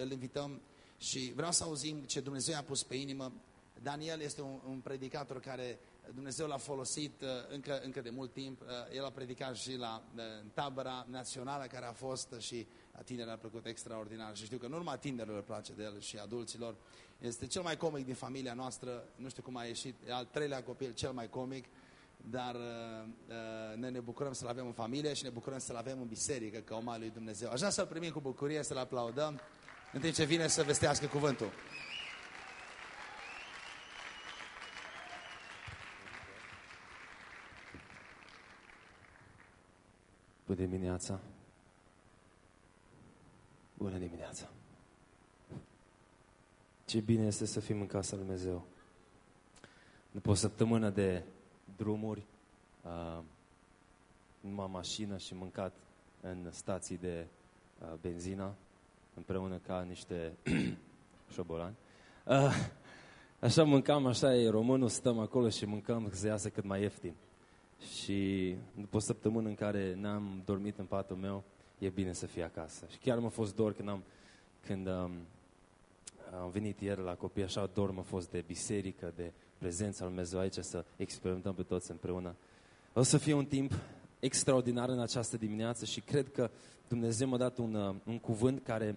îl invităm și vreau să auzim ce Dumnezeu a pus pe inimă. Daniel este un, un predicator care Dumnezeu l-a folosit uh, încă, încă de mult timp. Uh, el a predicat și la uh, tabăra națională care a fost și a tinerilor a plăcut extraordinar. Și știu că nu numai tinerilor place de el și adulților. Este cel mai comic din familia noastră. Nu știu cum a ieșit. E al treilea copil, cel mai comic. Dar uh, ne, ne bucurăm să-l avem în familie și ne bucurăm să-l avem în biserică, ca om al lui Dumnezeu. Aș vrea să-l primim cu bucurie, să-l aplaudăm, în timp ce vine să vestească cuvântul. Bună dimineața! Bună dimineața! Ce bine este să fim în casa Lui Dumnezeu. După o săptămână de drumuri, uh, numai mașină și mâncat în stații de uh, benzină, împreună ca niște șobolani. Uh, așa mâncam, așa e românul, stăm acolo și mâncăm să iasă cât mai ieftin. Și după o săptămână în care n-am dormit în patul meu, e bine să fie acasă. Și chiar m-a fost dor când am, când um, am venit ieri la copii, așa dor m-a fost de biserică, de prezența lui Dumnezeu aici, să experimentăm pe toți împreună. O să fie un timp extraordinar în această dimineață și cred că Dumnezeu m-a dat un, uh, un cuvânt care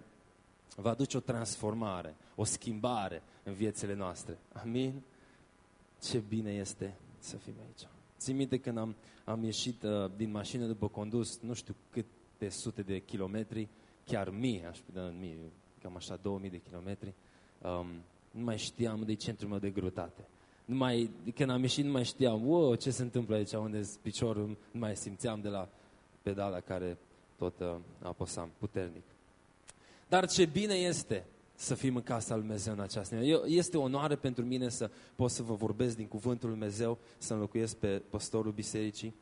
va aduce o transformare, o schimbare în viețile noastre. Amin? Ce bine este să fim aici. Țin minte când am, am ieșit uh, din mașină după condus, nu știu câte sute de kilometri, chiar mii, aș putea mii, cam așa 2000 de kilometri, um, nu mai știam de centrul meu de greutate. Nu mai, când am ieșit nu mai știam, wow, ce se întâmplă aici, unde piciorul, nu mai simțeam de la pedala care tot uh, apăsam puternic. Dar ce bine este să fim în casa lui Dumnezeu în această Eu, Este o onoare pentru mine să pot să vă vorbesc din cuvântul lui Dumnezeu, să înlocuiesc pe pastorul bisericii,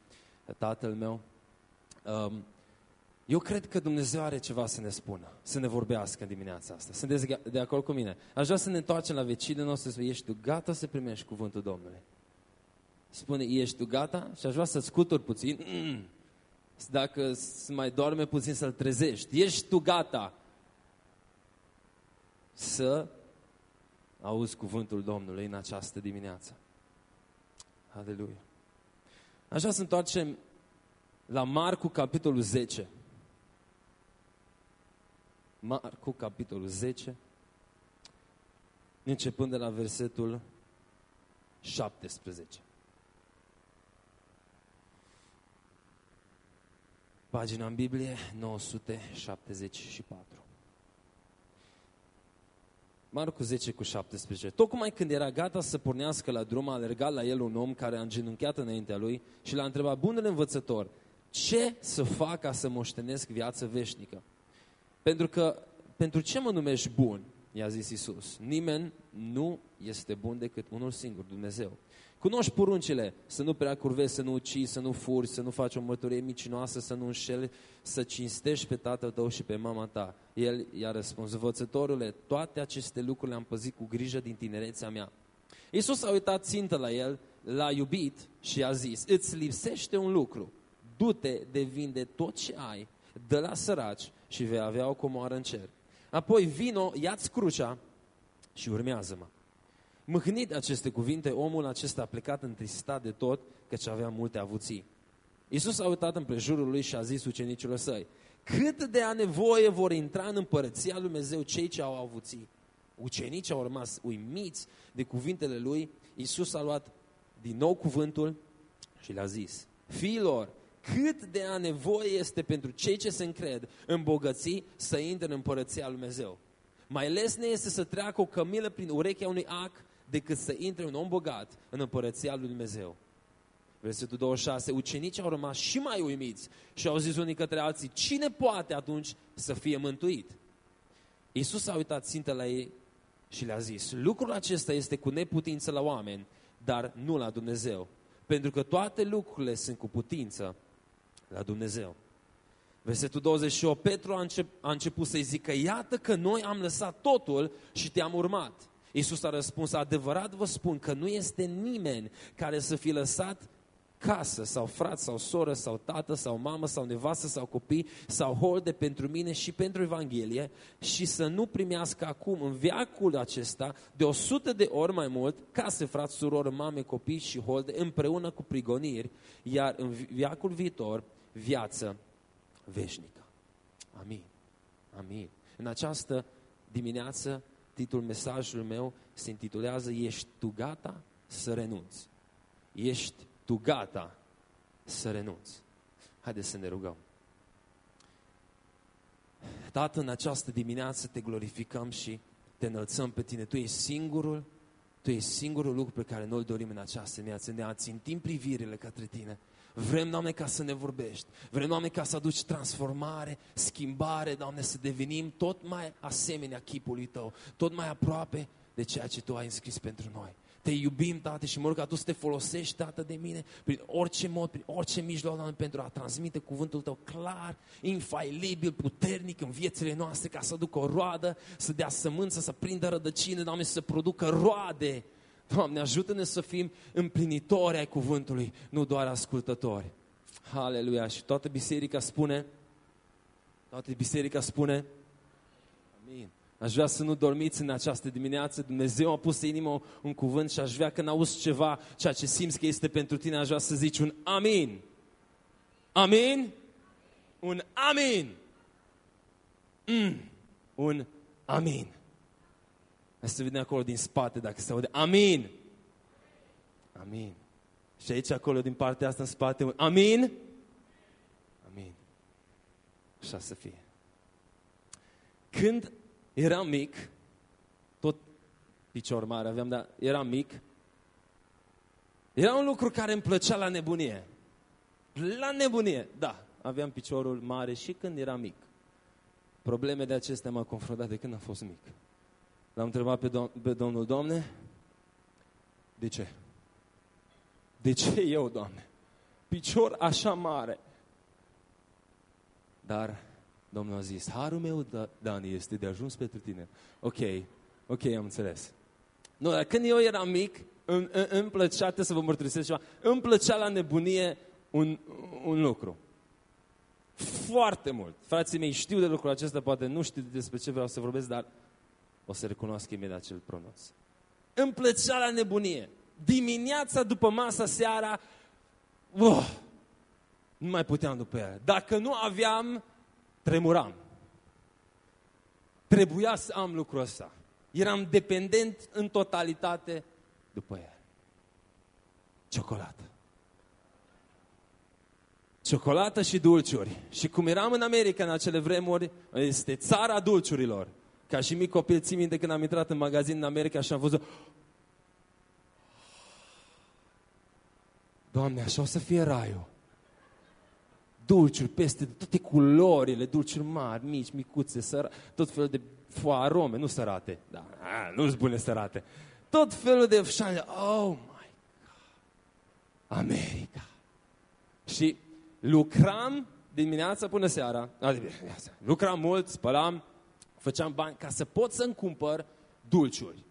tatăl meu. Um, eu cred că Dumnezeu are ceva să ne spună, să ne vorbească în dimineața asta. Sunteți de acord cu mine? Aș vrea să ne întoarcem la vecinul nostru să ești tu gata să primești cuvântul Domnului? Spune, ești tu gata? Și aș vrea să scuturi puțin. Mm. Dacă mai doarme puțin să-l trezești. Ești tu gata să auzi cuvântul Domnului în această dimineață. Aleluia. Aș vrea să întoarcem la Marcu, capitolul 10. Marcu, capitolul 10, începând de la versetul 17. Pagina în Biblie 974. Marcu 10 cu 17. Tocmai când era gata să pornească la drum, a alergat la el un om care a îngenunchiat înaintea lui și l-a întrebat, bunul învățător, ce să fac ca să moștenesc viață veșnică? Pentru că, pentru ce mă numești bun? I-a zis Isus. Nimeni nu este bun decât unul singur, Dumnezeu. Cunoști poruncile, să nu prea curvezi, să nu ucizi, să nu furi, să nu faci o mărturie micinoasă, să nu înșeli, să cinstești pe tatăl tău și pe mama ta. El i-a răspuns, învățătorule, toate aceste lucruri le-am păzit cu grijă din tinerețea mea. Iisus a uitat țintă la el, l-a iubit și a zis, îți lipsește un lucru, du-te de vinde tot ce ai, dă la săraci și vei avea o comoară în cer. Apoi vino, ia-ți crucea și urmează-mă. Mâhnit aceste cuvinte, omul acesta a plecat întristat de tot, căci avea multe avuții. Iisus a uitat în prejurul lui și a zis ucenicilor săi, cât de a nevoie vor intra în împărăția lui Dumnezeu cei ce au avuții. Ucenicii au rămas uimiți de cuvintele lui. Iisus a luat din nou cuvântul și le-a zis, fiilor, cât de a nevoie este pentru cei ce se încred în bogății să intre în împărăția lui Dumnezeu. Mai lesne este să treacă o cămilă prin urechea unui ac decât să intre un om bogat în împărăția lui Dumnezeu. Versetul 26, ucenicii au rămas și mai uimiți și au zis unii către alții, cine poate atunci să fie mântuit? Iisus a uitat țintă la ei și le-a zis, lucrul acesta este cu neputință la oameni, dar nu la Dumnezeu. Pentru că toate lucrurile sunt cu putință la Dumnezeu. Versetul 28, Petru a, încep, a început să-i zică, iată că noi am lăsat totul și te-am urmat. Iisus a răspuns, adevărat vă spun că nu este nimeni care să fi lăsat casă, sau frat, sau soră, sau tată, sau mamă, sau nevastă, sau copii, sau holde pentru mine și pentru Evanghelie și să nu primească acum în viacul acesta de o sută de ori mai mult case, frat, suroră, mame, copii și holde împreună cu prigoniri, iar în viacul viitor viață veșnică. Amin. Amin. În această dimineață, titlul mesajului meu se intitulează Ești tu gata să renunți? Ești tu gata să renunți? Haideți să ne rugăm. Tată, în această dimineață te glorificăm și te înălțăm pe tine. Tu ești singurul, tu ești singurul lucru pe care noi dorim în această dimineață. Ne ațintim privirile către tine. Vrem, Doamne, ca să ne vorbești. Vrem, Doamne, ca să aduci transformare, schimbare, Doamne, să devenim tot mai asemenea chipului Tău, tot mai aproape de ceea ce Tu ai înscris pentru noi. Te iubim, Tată, și mă rog ca Tu să te folosești, Tată, de mine, prin orice mod, prin orice mijloc, Doamne, pentru a transmite cuvântul Tău clar, infailibil, puternic în viețile noastre, ca să aducă o roadă, să dea sămânță, să prindă rădăcine, Doamne, să producă roade Doamne, ajută-ne să fim împlinitori ai cuvântului, nu doar ascultători. Aleluia! Și toată biserica spune, toată biserica spune, Amin. Aș vrea să nu dormiți în această dimineață. Dumnezeu a pus în inimă un cuvânt și aș vrea când auzi ceva, ceea ce simți că este pentru tine, aș vrea să zici un amin. Amin? Un amin. Mm. Un amin. Hai să vedem acolo din spate dacă se aude. Amin. Amin. Și aici, acolo, din partea asta în spate, amin? Amin. Așa să fie. Când eram mic, tot picior mare aveam, dar eram mic, era un lucru care îmi plăcea la nebunie. La nebunie, da. Aveam piciorul mare și când eram mic. Probleme de acestea m-am confruntat de când am fost mic. L-am întrebat pe, dom- pe Domnul, Doamne, de ce? De ce eu, Doamne? Picior așa mare. Dar Domnul a zis, harul meu, da, Dani, este de ajuns pentru tine. Ok, ok, am înțeles. Nu, dar când eu eram mic, îmi, îmi plăcea, să vă mărturisesc ceva, îmi plăcea la nebunie un, un lucru. Foarte mult. Frații mei știu de lucrul acesta, poate nu știu despre ce vreau să vorbesc, dar o să recunoască imediat acel pronunț. Îmi plăcea la nebunie. Dimineața după masa seara, uh, nu mai puteam după ea. Dacă nu aveam, tremuram. Trebuia să am lucrul ăsta. Eram dependent în totalitate după ea. Ciocolată. Ciocolată și dulciuri. Și cum eram în America în acele vremuri, este țara dulciurilor. Ca și mic copil, țin minte când am intrat în magazin în America și am văzut... Doamne, așa o să fie raiul. Dulciuri peste toate culorile, dulciuri mari, mici, micuțe, săra, tot felul de foarome, nu sărate. Da, nu-s bune sărate. Tot felul de șane. Oh my God! America! Și lucram dimineața până seara. Adică, lucram mult, spălam, făceam bani ca să pot să-mi cumpăr dulciuri.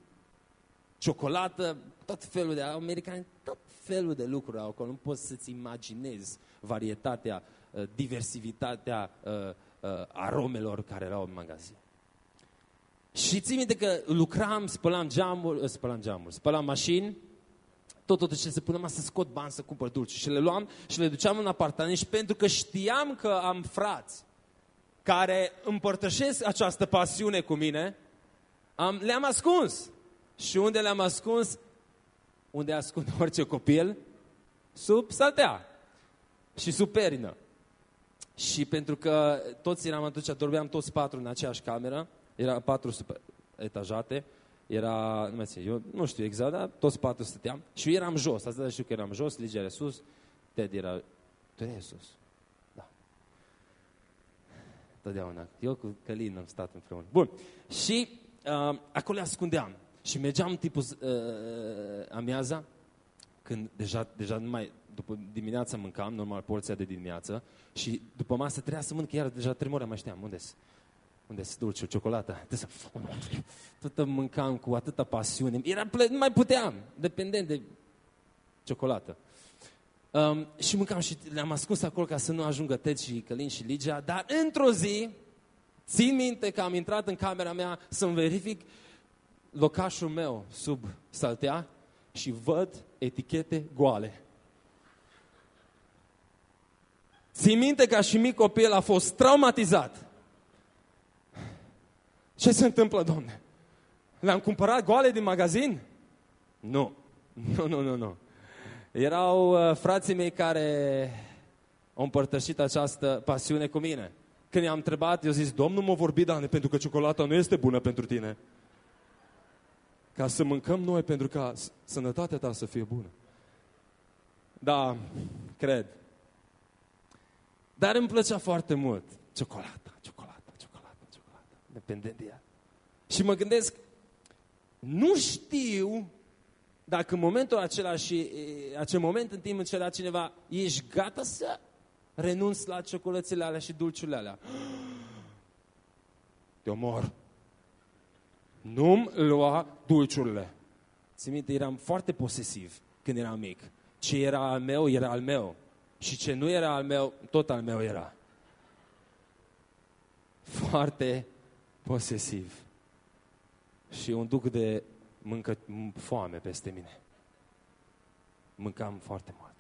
Ciocolată, tot felul de americani, tot felul de lucruri au acolo. Nu poți să-ți imaginezi varietatea, uh, diversitatea uh, uh, aromelor care erau în magazin. Și ții minte că lucram, spălam geamuri, spălam geamuri, spălam mașini, tot, tot ce se pune să scot bani să cumpăr dulci. Și le luam și le duceam în apartament și pentru că știam că am frați care împărtășesc această pasiune cu mine, am, le-am ascuns. Și unde le-am ascuns? Unde ascund orice copil? Sub saltea și sub perină. Și pentru că toți eram atunci, dormeam toți patru în aceeași cameră, era patru super etajate, era, nu mai țin, eu nu știu exact, dar toți patru stăteam și eu eram jos, asta știu că eram jos, Ligia era sus, Ted era, tu erai sus. Totdeauna. Eu cu Călin am stat împreună. Bun. Și uh, acolo le ascundeam. Și mergeam tipul uh, amiaza, când deja, deja nu mai, după dimineața mâncam, normal, porția de dimineață, și după masă trebuia să mănânc, iar deja tremura, mai știam, unde-s? Unde-s dulciul, ciocolata? Tot mâncam cu atâta pasiune. Era, nu mai puteam, dependent de ciocolată. Um, și mâncam și le-am ascuns acolo ca să nu ajungă Ted și Călin și Ligia, dar într-o zi, țin minte că am intrat în camera mea să-mi verific locașul meu sub saltea și văd etichete goale. Țin minte ca și mic copil a fost traumatizat. Ce se întâmplă, domne? Le-am cumpărat goale din magazin? Nu. Nu, nu, nu, nu. Erau uh, frații mei care au împărtășit această pasiune cu mine. Când i-am întrebat, eu zis, Domnul m-a vorbit, Dane, pentru că ciocolata nu este bună pentru tine. Ca să mâncăm noi, pentru ca sănătatea ta să fie bună. Da, cred. Dar îmi plăcea foarte mult ciocolata, ciocolata, ciocolata, ciocolata, dependent de ea. Și mă gândesc, nu știu dacă în momentul acela și acel moment în timp încerca cineva, ești gata să renunți la ciocolățile alea și dulciurile alea. Te omor. Nu-mi lua dulciurile. Țin minte, eram foarte posesiv când eram mic. Ce era al meu, era al meu. Și ce nu era al meu, tot al meu era. Foarte posesiv. Și un duc de mâncă foame peste mine. Mâncam foarte mult.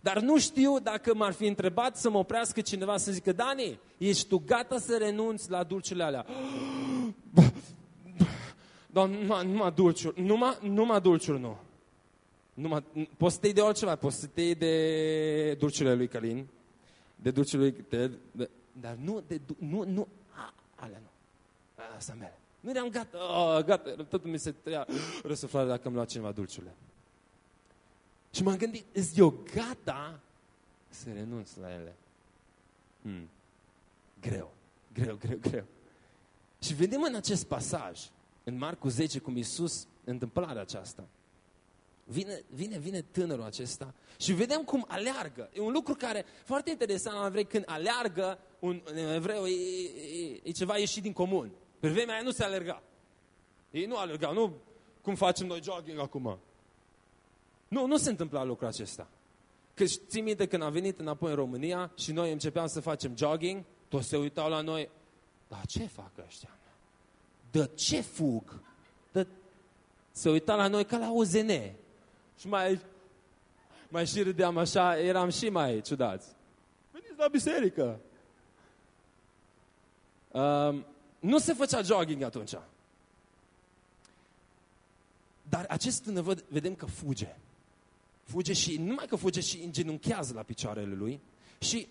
Dar nu știu dacă m-ar fi întrebat să mă oprească cineva să zică, Dani, ești tu gata să renunți la dulciurile alea? Dar numai, numai dulciuri, numai, numai dulciuri nu. Numai, poți să te iei de altceva, poți să te iei de dulciurile lui Călin, de dulciurile lui Ted, de, dar nu, de, nu, nu, a, alea nu. Asta mere. Nu eram gata, oh, gata, tot mi se tăia răsuflarea dacă îmi lua cineva dulciurile. Și m-am gândit, îți eu gata să renunț la ele? Hmm. Greu, greu, greu, greu. Și vedem în acest pasaj, în Marcu 10, cum Iisus, întâmplarea aceasta. Vine, vine, vine tânărul acesta și vedem cum aleargă. E un lucru care, foarte interesant la evrei, când aleargă un, un evreu, e, e, e ceva ieșit din comun. Pe vremea aia nu se alerga. Ei nu alergau, nu cum facem noi jogging acum. Nu, nu se întâmpla lucrul acesta. Că ții minte când am venit înapoi în România și noi începeam să facem jogging, toți se uitau la noi, dar ce fac ăștia? De ce fug? De... Se uita la noi ca la o zene. Și mai, mai și râdeam așa, eram și mai ciudați. Veniți la biserică! Um, nu se făcea jogging atunci. Dar acest tânăr vedem că fuge. Fuge și, nu numai că fuge, și îngenunchează la picioarele lui și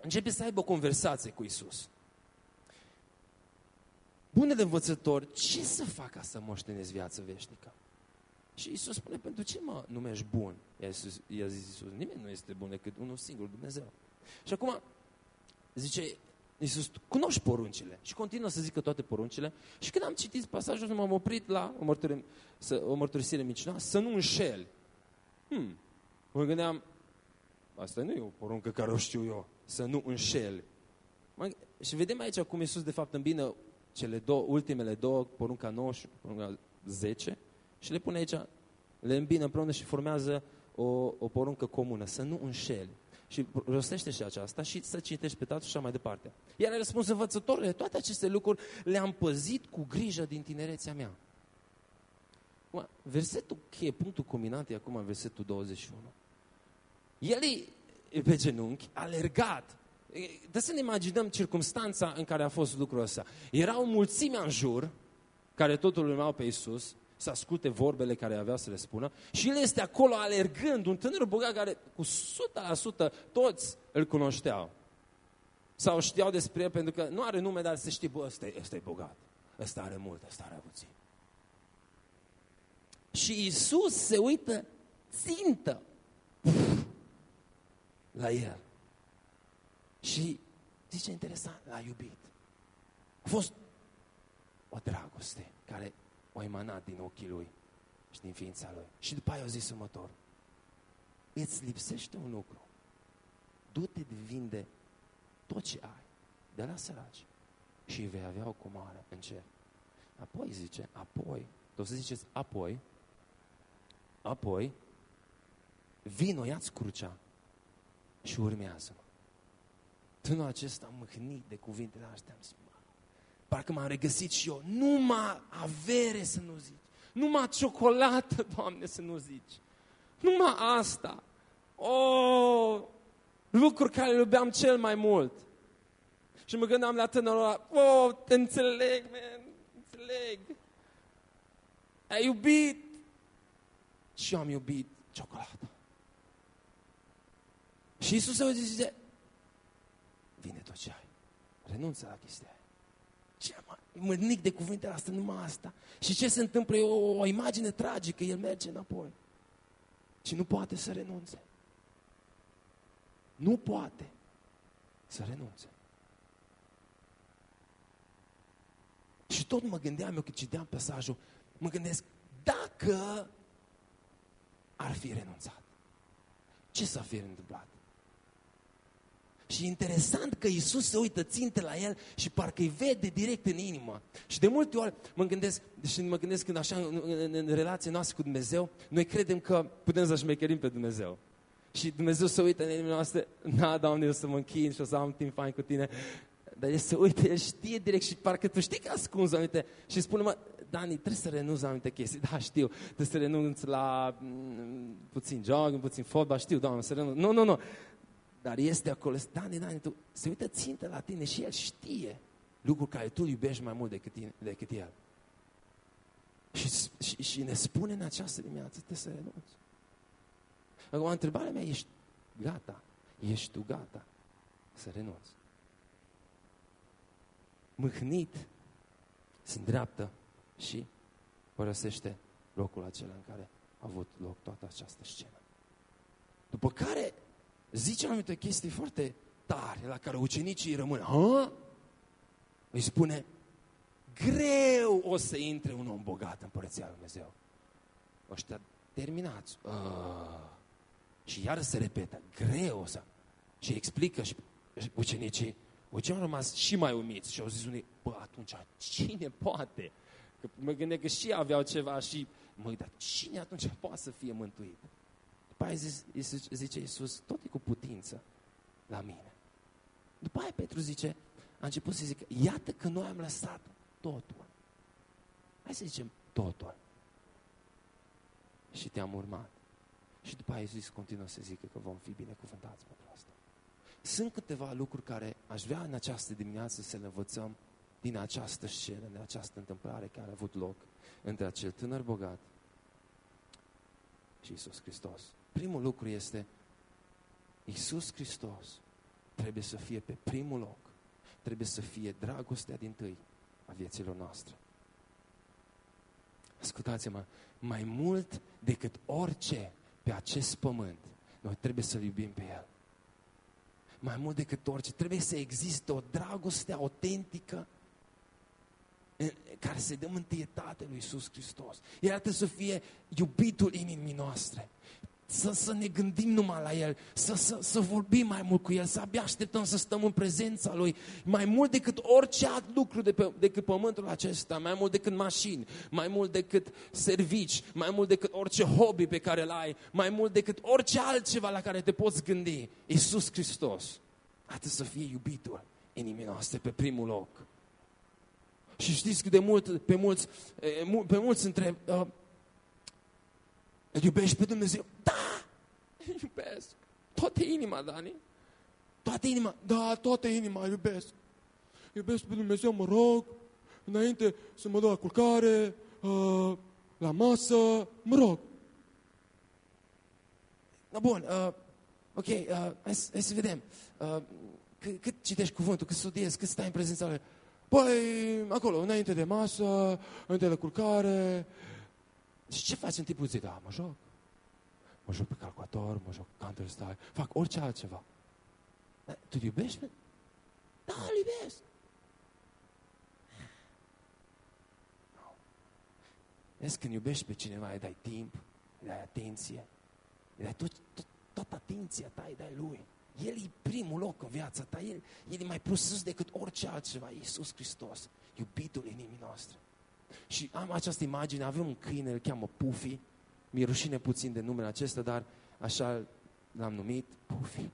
începe să aibă o conversație cu Isus. Bunele învățător, ce să fac ca să moștenesc viață veșnică? Și Isus spune, pentru ce mă numești bun? I-a, zis Isus, nimeni nu este bun decât unul singur, Dumnezeu. Și acum, zice, Iisus, cunoști poruncile. Și continuă să zică toate poruncile. Și când am citit pasajul, m-am oprit la o, mărturie, să, o mărturisire mincinoasă, să nu înșeli. Hmm. Mă gândeam, asta nu e o poruncă care o știu eu, să nu înșeli. Și vedem aici cum Iisus de fapt îmbină cele două, ultimele două, porunca 9 și porunca 10, și le pune aici, le îmbină împreună și formează o, o poruncă comună, să nu înșeli. Și rostește și aceasta și să citești pe tatăl și așa mai departe. Iar a răspuns învățătorule, toate aceste lucruri le-am păzit cu grijă din tinerețea mea. Versetul cheie, punctul culminant e acum în versetul 21. El e pe genunchi, alergat. Dă să ne imaginăm circumstanța în care a fost lucrul ăsta. Era o mulțime în jur, care totul urmau pe Isus, să asculte vorbele care avea să le spună și el este acolo alergând, un tânăr bogat care cu 100% toți îl cunoșteau. Sau știau despre el pentru că nu are nume, dar se știe, bă, ăsta, ăsta e bogat, ăsta are mult, ăsta are puțin. Și Isus se uită țintă la el. Și zice interesant, l-a iubit. A fost o dragoste care o emanat din ochii lui și din ființa lui. Și după aia a zis următor, îți lipsește un lucru. Du-te de vinde tot ce ai, de la săraci, și vei avea o comoară în cer. Apoi zice, apoi, o să ziceți, apoi, apoi, vino, ia-ți crucea și urmează-mă. Tânul acesta mâhnit de cuvintele astea am zis, "Mă, parcă m-am regăsit și eu. Numai avere să nu zici. Numai ciocolată, Doamne, să nu zici. Numai asta. O, lucruri care le iubeam cel mai mult. Și mă gândeam la tânărul ăla, oh, te înțeleg, man, înțeleg. Ai iubit. Și eu am iubit ciocolată. Și Iisus se zice, vine tot ce ai. Renunță la chestia aia. Ce mă, mârnic de cuvintele astea, numai asta. Și ce se întâmplă? E o, o imagine tragică, el merge înapoi. Și nu poate să renunțe. Nu poate să renunțe. Și tot mă gândeam eu când citeam pasajul, mă gândesc, dacă ar fi renunțat, ce s-ar fi întâmplat? Și e interesant că Isus se uită ținte la el și parcă îi vede direct în inimă. Și de multe ori mă gândesc, și mă gândesc când așa în, în, în relația noastră cu Dumnezeu, noi credem că putem să șmecherim pe Dumnezeu. Și Dumnezeu se uită în inimile noastre, na, Doamne, eu să mă închin și o să am timp fain cu tine. Dar el se uită, el știe direct și parcă tu știi că ascunzi anumite și spune, mă, Dani, trebuie să renunți la anumite chestii. Da, știu, trebuie să renunți la mm, puțin jogging, puțin fotbal, știu, Doamne, să renunți. Nu, nu, nu. Dar este acolo, Dani, Dani, tu se uită țintă la tine și el știe lucruri care tu iubești mai mult decât, tine, decât el. Și, și, și ne spune în această dimineață, trebuie să renunți. Acum, întrebarea mea, ești gata? Ești tu gata să renunți? Mâhnit se îndreaptă și părăsește locul acela în care a avut loc toată această scenă. După care zice anumite chestii foarte tare la care ucenicii rămân. Ha? Îi spune, greu o să intre un om bogat în Părăția Lui Dumnezeu. Ăștia terminați. Uh. Și iar se repetă, greu o să... Și explică și ucenicii, ucenicii au rămas și mai umiți și au zis unii, bă, atunci cine poate? Că mă gândesc că și aveau ceva și, mă, dar cine atunci poate să fie mântuit? După aia zice, zice Iisus, tot e cu putință la mine. După aia Petru zice, a început să zică, iată că noi am lăsat totul. Hai să zicem totul. Și te-am urmat. Și după aia Iisus continuă să zică că vom fi binecuvântați pentru asta. Sunt câteva lucruri care aș vrea în această dimineață să le învățăm din această scenă, din această întâmplare care a avut loc între acel tânăr bogat și Iisus Hristos. Primul lucru este Iisus Hristos trebuie să fie pe primul loc. Trebuie să fie dragostea din tâi a vieților noastre. Ascultați-mă, mai mult decât orice pe acest pământ, noi trebuie să-L iubim pe El. Mai mult decât orice, trebuie să existe o dragoste autentică care se dă întâietate lui Iisus Hristos. El trebuie să fie iubitul inimii noastre să, să ne gândim numai la El, să, să, să vorbim mai mult cu El, să abia așteptăm să stăm în prezența Lui, mai mult decât orice alt lucru de pe, decât pământul acesta, mai mult decât mașini, mai mult decât servici, mai mult decât orice hobby pe care îl ai, mai mult decât orice altceva la care te poți gândi. Iisus Hristos, atât să fie iubitul inimii noastre pe primul loc. Și știți că de mult, pe mulți, pe mulți întreb, uh, îl iubești pe Dumnezeu? Da! Îl iubesc. Toată inima, Dani. Toată inima. Da, toată inima iubesc. Iubesc pe Dumnezeu, mă rog, înainte să mă duc la culcare, uh, la masă, mă rog. Da, bun, uh, ok, uh, hai, hai să vedem. Uh, cât, cât citești cuvântul, cât studiezi, cât stai în prezența lui? Păi, acolo, înainte de masă, înainte de culcare, și ce faci în timpul zilei? Da, mă joc. Mă joc pe calculator, mă joc Counter-Strike, fac orice altceva. Dar tu iubești? Da, îl iubesc. No. Vezi, când iubești pe cineva, îi dai timp, îi dai atenție, îi dai tot, tot, toată atenția ta, îi dai lui. El e primul loc în viața ta, El, El e mai presus decât orice altceva, Iisus Hristos, iubitul inimii noastre. Și am această imagine, avem un câine, îl cheamă Puffy, mi-e rușine puțin de numele acesta, dar așa l-am numit Puffy.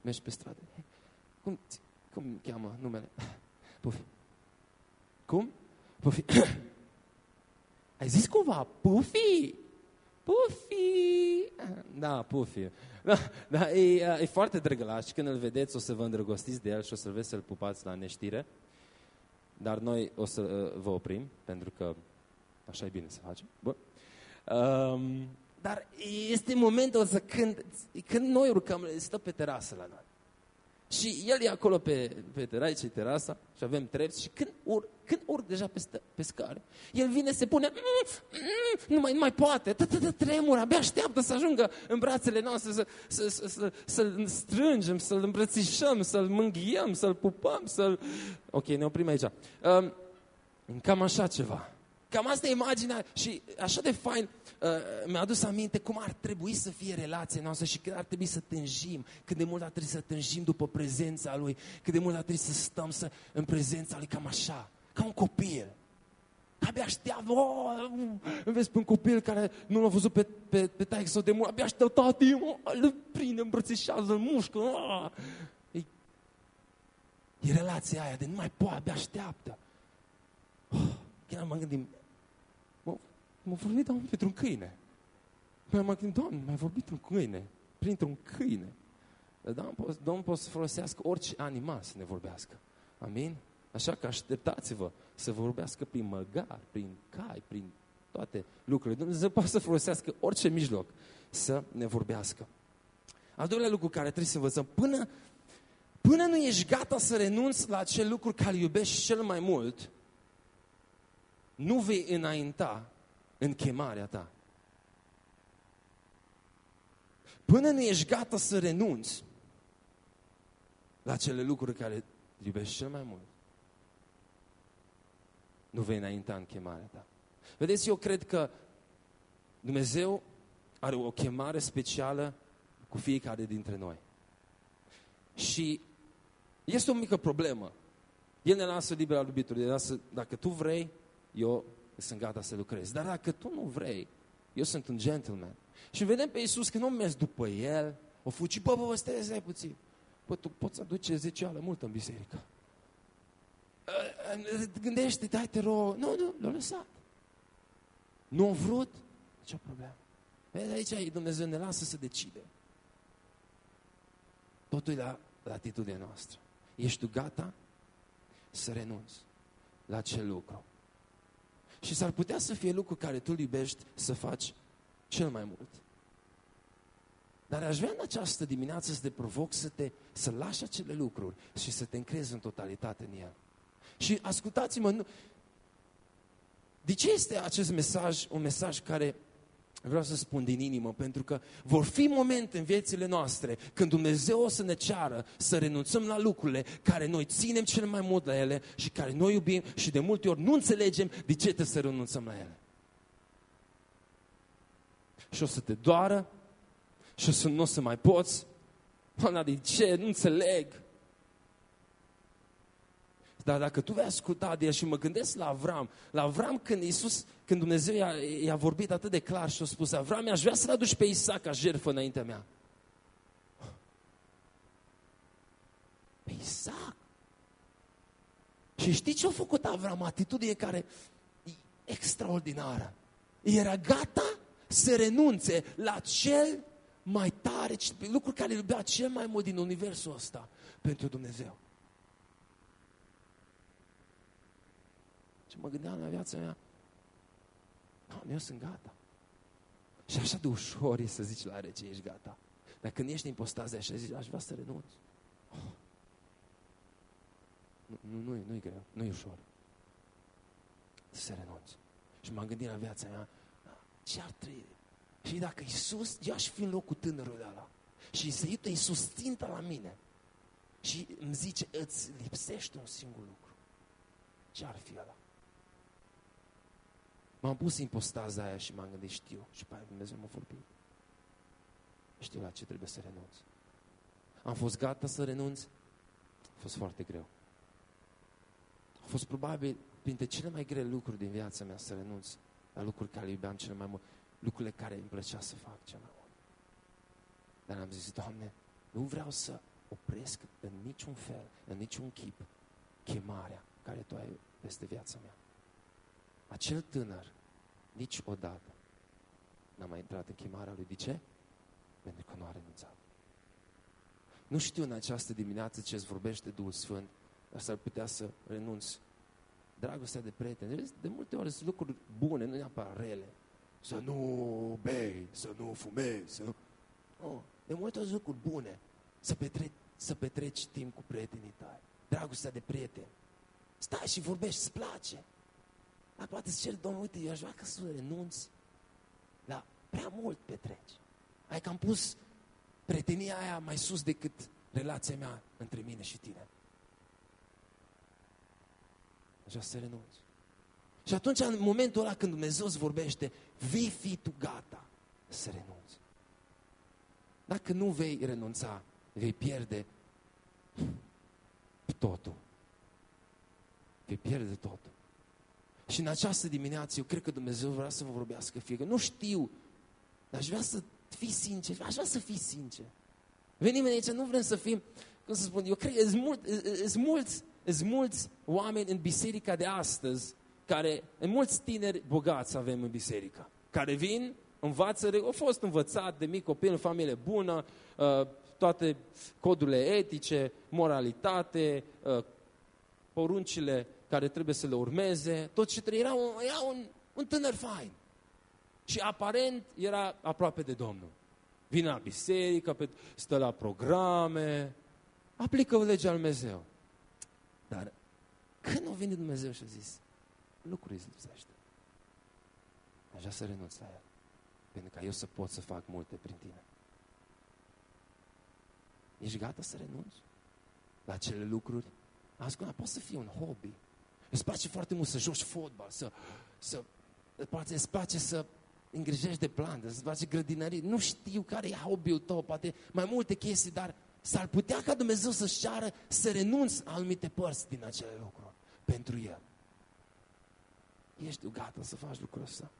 mergi pe stradă. Cum, cum cheamă numele? Pufi. Cum? Pufi. Ai zis cumva Pufi? Pufi! Da, Pufi. Da, da e, e foarte drăgălaș. Când îl vedeți, o să vă îndrăgostiți de el și o să-l vezi să-l pupați la neștire. Dar noi o să uh, vă oprim, pentru că așa e bine să facem. Bă. Um, dar este momentul ăsta când, când noi urcăm, stă pe terasă la noi. Și el e acolo pe, pe terasă, aici e terasa, și avem trepți și când urc, când urc deja pe, stă, pe scară, el vine, se pune, mm, mm, nu, mai, nu mai poate, tremură, abia așteaptă să ajungă în brațele noastre, să, să, să, să, să-l strângem, să-l îmbrățișăm, să-l mânghiem, să-l pupăm, să-l... Ok, ne oprim aici. Um, cam așa ceva. Cam asta e imaginea și așa de fain uh, mi-a adus aminte cum ar trebui să fie relația noastră și cât ar trebui să tânjim, cât de mult ar trebui să tânjim după prezența Lui, cât de mult ar trebui să stăm să, în prezența Lui, cam așa, ca un copil. Abia așteaptă, oh, vezi pe un copil care nu l-a văzut pe, pe, pe taică sau de mult, abia așteaptă, tati, oh, îl prinde, îmbrățișează, îl mușcă. Oh. E, e relația aia de nu mai poate, abia așteaptă. Oh, chiar m-am gândit, M-a vorbit, Doamne, pentru un câine. Păi m-am gândit, Doamne, m-ai vorbit un câine, printr-un câine. Domnul, Domnul poate să folosească orice animal să ne vorbească. Amin? Așa că așteptați-vă să vorbească prin măgar, prin cai, prin toate lucrurile. Dumnezeu poate să folosească orice mijloc să ne vorbească. Al doilea lucru care trebuie să învățăm, până, până nu ești gata să renunți la acel lucru care iubești cel mai mult, nu vei înainta în chemarea ta. Până nu ești gata să renunți la cele lucruri care iubești cel mai mult, nu vei înainta în chemarea ta. Vedeți, eu cred că Dumnezeu are o chemare specială cu fiecare dintre noi. Și este o mică problemă. El ne lasă liber arbitru. Lasă, dacă tu vrei, eu sunt gata să lucrez. Dar dacă tu nu vrei, eu sunt un gentleman. Și vedem pe Iisus că nu mers după el, o fugi, bă, bă, bă, stai, stai puțin. Bă, tu poți aduce 10 ală mult în biserică. Gândește, dai te rog. Nu, nu, l-a lăsat. Nu a vrut? Ce problemă. Vezi, aici Dumnezeu ne lasă să decide. Totul e la, la atitudinea noastră. Ești tu gata să renunți la acel lucru? Și s-ar putea să fie lucru care tu iubești să faci cel mai mult. Dar aș vrea în această dimineață să te provoc să, te, să lași acele lucruri și să te încrezi în totalitate în el. Și ascultați-mă, nu... de ce este acest mesaj un mesaj care Vreau să spun din inimă, pentru că vor fi momente în viețile noastre când Dumnezeu o să ne ceară să renunțăm la lucrurile care noi ținem cel mai mult la ele și care noi iubim și de multe ori nu înțelegem de ce trebuie să renunțăm la ele. Și o să te doară și o să nu o să mai poți. Doamna, de ce? Nu înțeleg. Dar dacă tu vei asculta de el și mă gândesc la Avram, la Avram când Iisus, când Dumnezeu i-a, i-a vorbit atât de clar și a spus, Avram, aș vrea să-l aduci pe Isaac ca jertfă înaintea mea. Pe Isaac. Și știi ce a făcut Avram? Atitudine care e extraordinară. Era gata să renunțe la cel mai tare, lucruri care îl iubea cel mai mult din universul ăsta pentru Dumnezeu. Și mă gândeam la viața mea, Doamne, eu sunt gata. Și așa de ușor e să zici la rece, ești gata. Dar când ești în de așa, zici, aș vrea să renunț. Oh. Nu, nu, nu, nu e greu, nu e ușor. Să renunț. Și m-am gândit la viața mea, ce ar trebui? Și dacă Iisus, eu aș fi în locul tânărului ăla. Și se uită Iisus țintă la mine. Și îmi zice, îți lipsește un singur lucru. Ce ar fi ăla? M-am pus în postaza aia și m-am gândit, știu. Și pe aia Dumnezeu m-a vorbit. Știu la ce trebuie să renunț. Am fost gata să renunț. A fost foarte greu. A fost probabil printre cele mai grele lucruri din viața mea să renunț la lucruri care iubeam cel mai mult, lucrurile care îmi plăcea să fac cel mai mult. Dar am zis, Doamne, nu vreau să opresc în niciun fel, în niciun chip, chemarea care tu ai peste viața mea. Acel tânăr niciodată n-a mai intrat în chemarea lui. De ce? Pentru că nu a renunțat. Nu știu în această dimineață ce îți vorbește Duhul Sfânt, dar s-ar putea să renunți. Dragostea de prieteni, de multe ori sunt lucruri bune, nu neapărat rele. Să nu bei, să nu fumezi, să nu... Oh, de multe ori lucruri bune. Să, petre- să petreci timp cu prietenii tăi. Dragostea de prieteni. Stai și vorbești, îți place. Dar poate să ceri, Domnul, uite, eu aș vrea ca să renunți. Dar prea mult petreci. Ai cam pus prietenia aia mai sus decât relația mea între mine și tine. Așa să renunți. Și atunci, în momentul ăla când Dumnezeu îți vorbește, vei fi tu gata să renunți. Dacă nu vei renunța, vei pierde totul. Vei pierde totul. Și în această dimineață, eu cred că Dumnezeu vrea să vă vorbească fie. Nu știu, dar aș vrea să fii sincer, aș vrea să fii sincer. Venim aici, nu vrem să fim, cum să spun, eu cred, sunt mult, mulți, mulți oameni în biserica de astăzi, care, în mulți tineri bogați avem în biserică, care vin, învață, au fost învățat de mic copil în familie bună, uh, toate codurile etice, moralitate, uh, poruncile care trebuie să le urmeze, tot ce trebuie. Era un, era un, un tânăr fain. Și aparent era aproape de Domnul. Vine la biserică, stă la programe, aplică legea lui Dumnezeu. Dar când a venit Dumnezeu și a zis, lucrul îți lipsește. Așa să renunț la el. Pentru ca eu să pot să fac multe prin tine. Ești gata să renunți la acele lucruri? Am zis, poate să fie un hobby. Îți place foarte mult să joci fotbal, să, să îți place să îngrijești de plante, să faci grădinării. Nu știu care e hobby-ul tău, poate mai multe chestii, dar s-ar putea ca Dumnezeu să-și ceară să renunți anumite părți din acele lucruri pentru El. Ești gata să faci lucrul ăsta?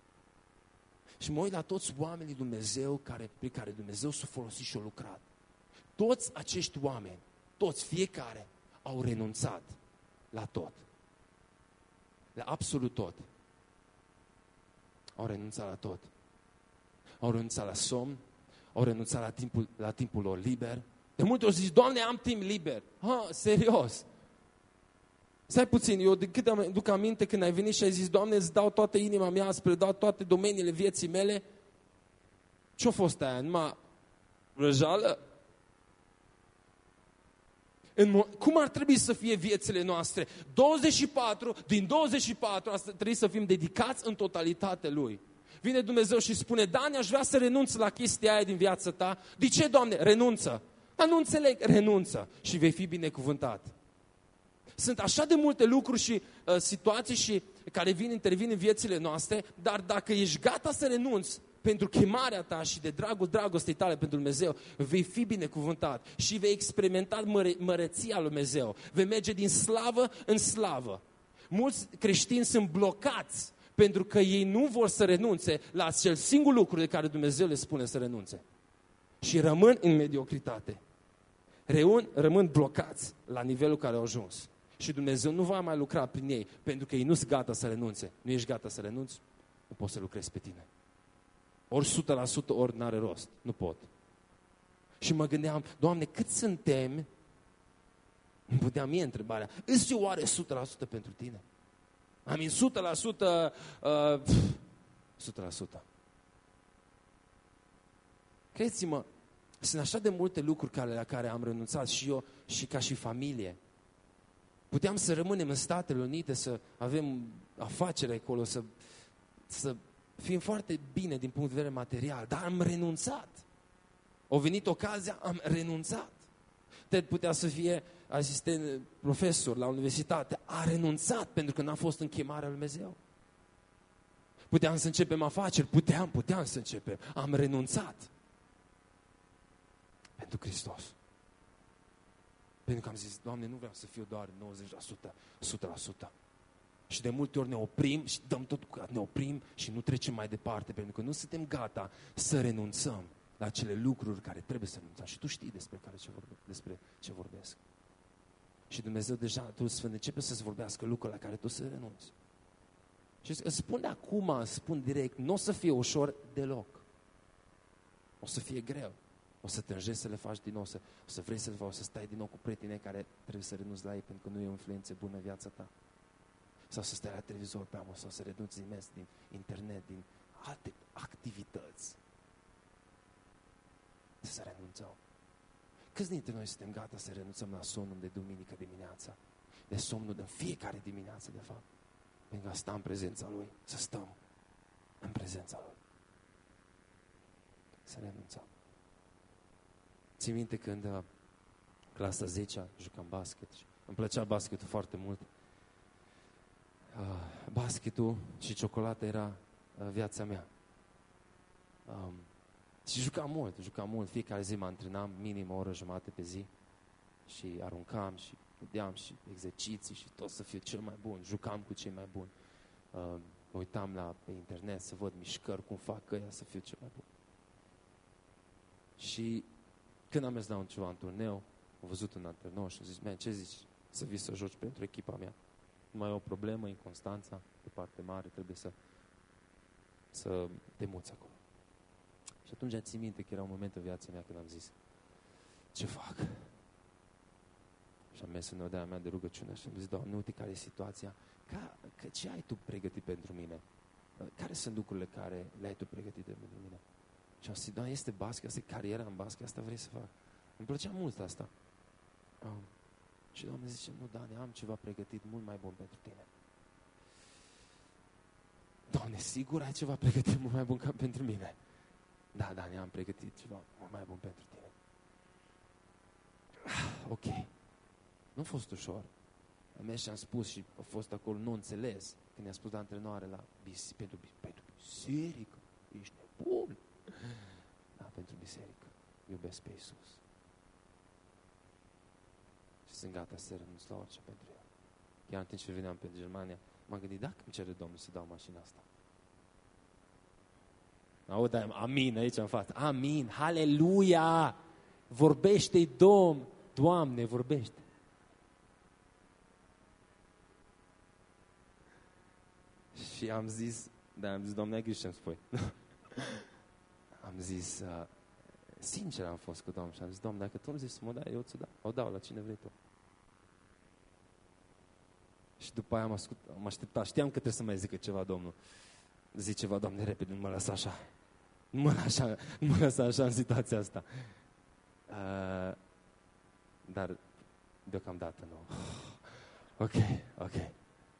Și mă uit la toți oamenii Dumnezeu care, pe care Dumnezeu s-a folosit și a lucrat. Toți acești oameni, toți, fiecare, au renunțat la tot. La absolut tot. Au renunțat la tot. Au renunțat la somn, au renunțat la timpul, la timpul lor liber. De multe ori zici, Doamne, am timp liber. Ha, serios. Stai puțin, eu de câte am, duc aminte când ai venit și ai zis, Doamne, îți dau toată inima mea, spre dau toate domeniile vieții mele. Ce-a fost aia? Numai răjală? În, cum ar trebui să fie viețile noastre? 24, din 24 asta trebuie să fim dedicați în totalitate Lui. Vine Dumnezeu și spune, Dani, aș vrea să renunț la chestia aia din viața ta. De ce, Doamne? Renunță. Dar nu înțeleg, renunță și vei fi binecuvântat. Sunt așa de multe lucruri și uh, situații și care vin, intervin în viețile noastre, dar dacă ești gata să renunți pentru chemarea ta și de dragul dragostei tale pentru Dumnezeu, vei fi binecuvântat și vei experimenta măre, măreția lui Dumnezeu. Vei merge din slavă în slavă. Mulți creștini sunt blocați pentru că ei nu vor să renunțe la acel singur lucru de care Dumnezeu le spune să renunțe. Și rămân în mediocritate. Reun, rămân blocați la nivelul care au ajuns. Și Dumnezeu nu va mai lucra prin ei, pentru că ei nu sunt gata să renunțe. Nu ești gata să renunți? Nu poți să lucrezi pe tine. Ori 100%, ori n-are rost. Nu pot. Și mă gândeam, Doamne, cât suntem? Îmi puteam mie întrebarea. Îți eu oare 100% pentru tine? Am in 100%, uh, 100%. Credeți-mă, sunt așa de multe lucruri care, la care am renunțat și eu și ca și familie. Puteam să rămânem în Statele Unite, să avem afacere acolo, să, să fim foarte bine din punct de vedere material, dar am renunțat. O venit ocazia, am renunțat. Ted putea să fie asistent profesor la universitate, a renunțat pentru că n-a fost în chemarea lui Dumnezeu. Puteam să începem afaceri, puteam, puteam să începem. Am renunțat. Pentru Hristos. Pentru că am zis, Doamne, nu vreau să fiu doar 90%, 100%. Și de multe ori ne oprim și dăm tot cu ne oprim și nu trecem mai departe, pentru că nu suntem gata să renunțăm la acele lucruri care trebuie să renunțăm. Și tu știi despre, care ce vorbe, despre ce vorbesc. Și Dumnezeu deja, tu Sfânt, începe să-ți vorbească lucrurile la care tu să renunți. Și îți spun de acum, îți spun direct, nu o să fie ușor deloc. O să fie greu. O să te înjești să le faci din nou, o să, o să vrei să le faci, o să stai din nou cu prietenii care trebuie să renunți la ei pentru că nu e o influență bună în viața ta. Sau să stai la televizor pe amă, sau să renunți din mes, din internet, din alte activități. Să renunțăm. Câți dintre noi suntem gata să renunțăm la somnul de duminică dimineața? De somnul de fiecare dimineață, de fapt. Pentru a sta în prezența Lui. Să stăm în prezența Lui. Să renunțăm. Țin minte când uh, clasa 10 jucam basket și îmi plăcea basketul foarte mult. Uh, basketul și ciocolata era uh, viața mea. Um, și jucam mult, jucam mult. Fiecare zi mă antrenam minim o oră jumate pe zi și aruncam și vedeam și exerciții și tot să fiu cel mai bun. Jucam cu cei mai buni. Uh, mă uitam la pe internet să văd mișcări, cum fac ăia să fiu cel mai bun. Și când am mers la un ceva în turneu, am văzut un antrenor și am zis, man, ce zici să vii să joci pentru echipa mea? Nu mai e o problemă în Constanța, de parte mare, trebuie să, să te muți acolo. Și atunci țin minte că era un moment în viața mea când am zis, ce fac? Și am mers în odaia mea de rugăciune și am zis, Doamne, uite care e situația, ca, că ce ai Tu pregătit pentru mine? Care sunt lucrurile care le-ai Tu pregătit pentru mine? Și am zis, Doamne, este basket, asta e cariera în basket, asta vrei să fac. Îmi plăcea mult asta. Um, și Doamne zice, nu, Dani, am ceva pregătit mult mai bun pentru tine. Doamne, sigur ai ceva pregătit mult mai bun ca pentru mine? Da, Dani, am pregătit ceva mult mai bun pentru tine. Ah, ok. Nu a fost ușor. Am mers și am spus și a fost acolo, nu înțeles, când i-a spus la antrenoare la bis, pentru, pentru biserică. Ești nebun. Da, pentru biserică. Iubesc pe Iisus. Și sunt gata să renunț la orice pentru el. Chiar în timp ce veneam pe Germania, m-am gândit, dacă îmi cere Domnul să dau mașina asta. Aud, amin aici în față. Amin, haleluia! Vorbește-i Domn, Doamne, vorbește. Și am zis, da, am zis, Doamne, ai grijă ce-mi spui. am zis, uh, sincer am fost cu Domnul și am zis, Doamne, dacă Tu îmi zici să mă dai, eu ți-o dau. O dau la cine vrei Tu. Și după aia am, ascult, am așteptat. Știam că trebuie să mai zică ceva Domnul. Zice ceva, Doamne, repede, nu mă lăsa așa. Nu mă lăsa, nu mă lăsa așa în situația asta. Uh, dar deocamdată nu. Ok, ok.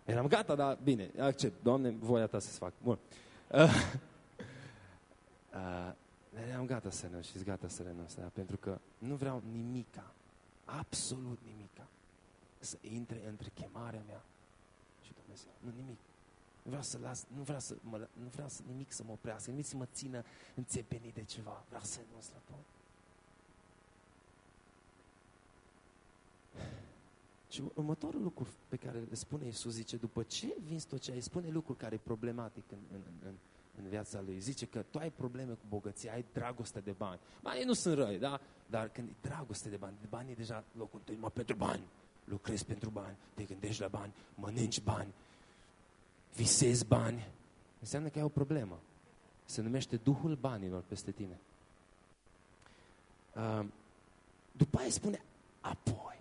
Eram gata, dar bine, accept. Doamne, voia ta să-ți fac. Bun. Uh, uh, eram gata să renunț și gata să renunț, da? pentru că nu vreau nimica, absolut nimica, să intre între chemarea mea și Dumnezeu. Nu nimic. Nu vreau să las, nu vreau să, mă, nu vreau să nimic să mă oprească, nimic să mă țină înțepenit de ceva. Vreau să renunț la tot. Și următorul lucru pe care le spune Iisus, zice, după ce vinzi tot ce ai, spune lucruri care e problematic în, în, în, în viața lui. Zice că tu ai probleme cu bogăție, ai dragoste de bani. Banii nu sunt răi, da? Dar când e dragoste de bani, banii e deja locul tău, mă, pentru bani. Lucrezi pentru bani, te gândești la bani, mănânci bani, visezi bani. Înseamnă că ai o problemă. Se numește Duhul banilor peste tine. Uh, după aia spune, apoi,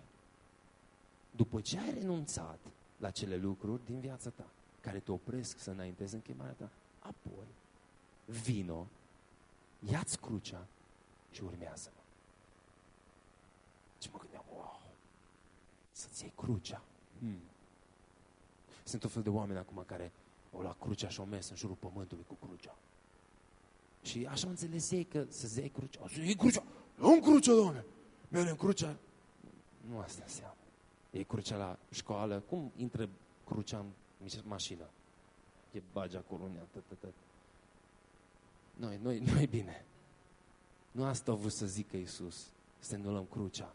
după ce ai renunțat la cele lucruri din viața ta, care te opresc să înaintezi în chemarea ta, apoi vino, ia-ți crucea și urmează-mă. Și mă gândeam, wow, să-ți iei crucea. Hmm. Sunt o fel de oameni acum care au luat crucea și au mers în jurul pământului cu crucea. Și așa înțeles ei că să-ți iei crucea. O să iei crucea. Am crucea, doamne. Merg în crucea. Nu asta înseamnă. E crucea la școală. Cum intră crucea în mașină? E bagi acolo, unea, tătătă. Noi, noi, noi bine. Nu asta a vrut să zică Iisus, să ne luăm crucea.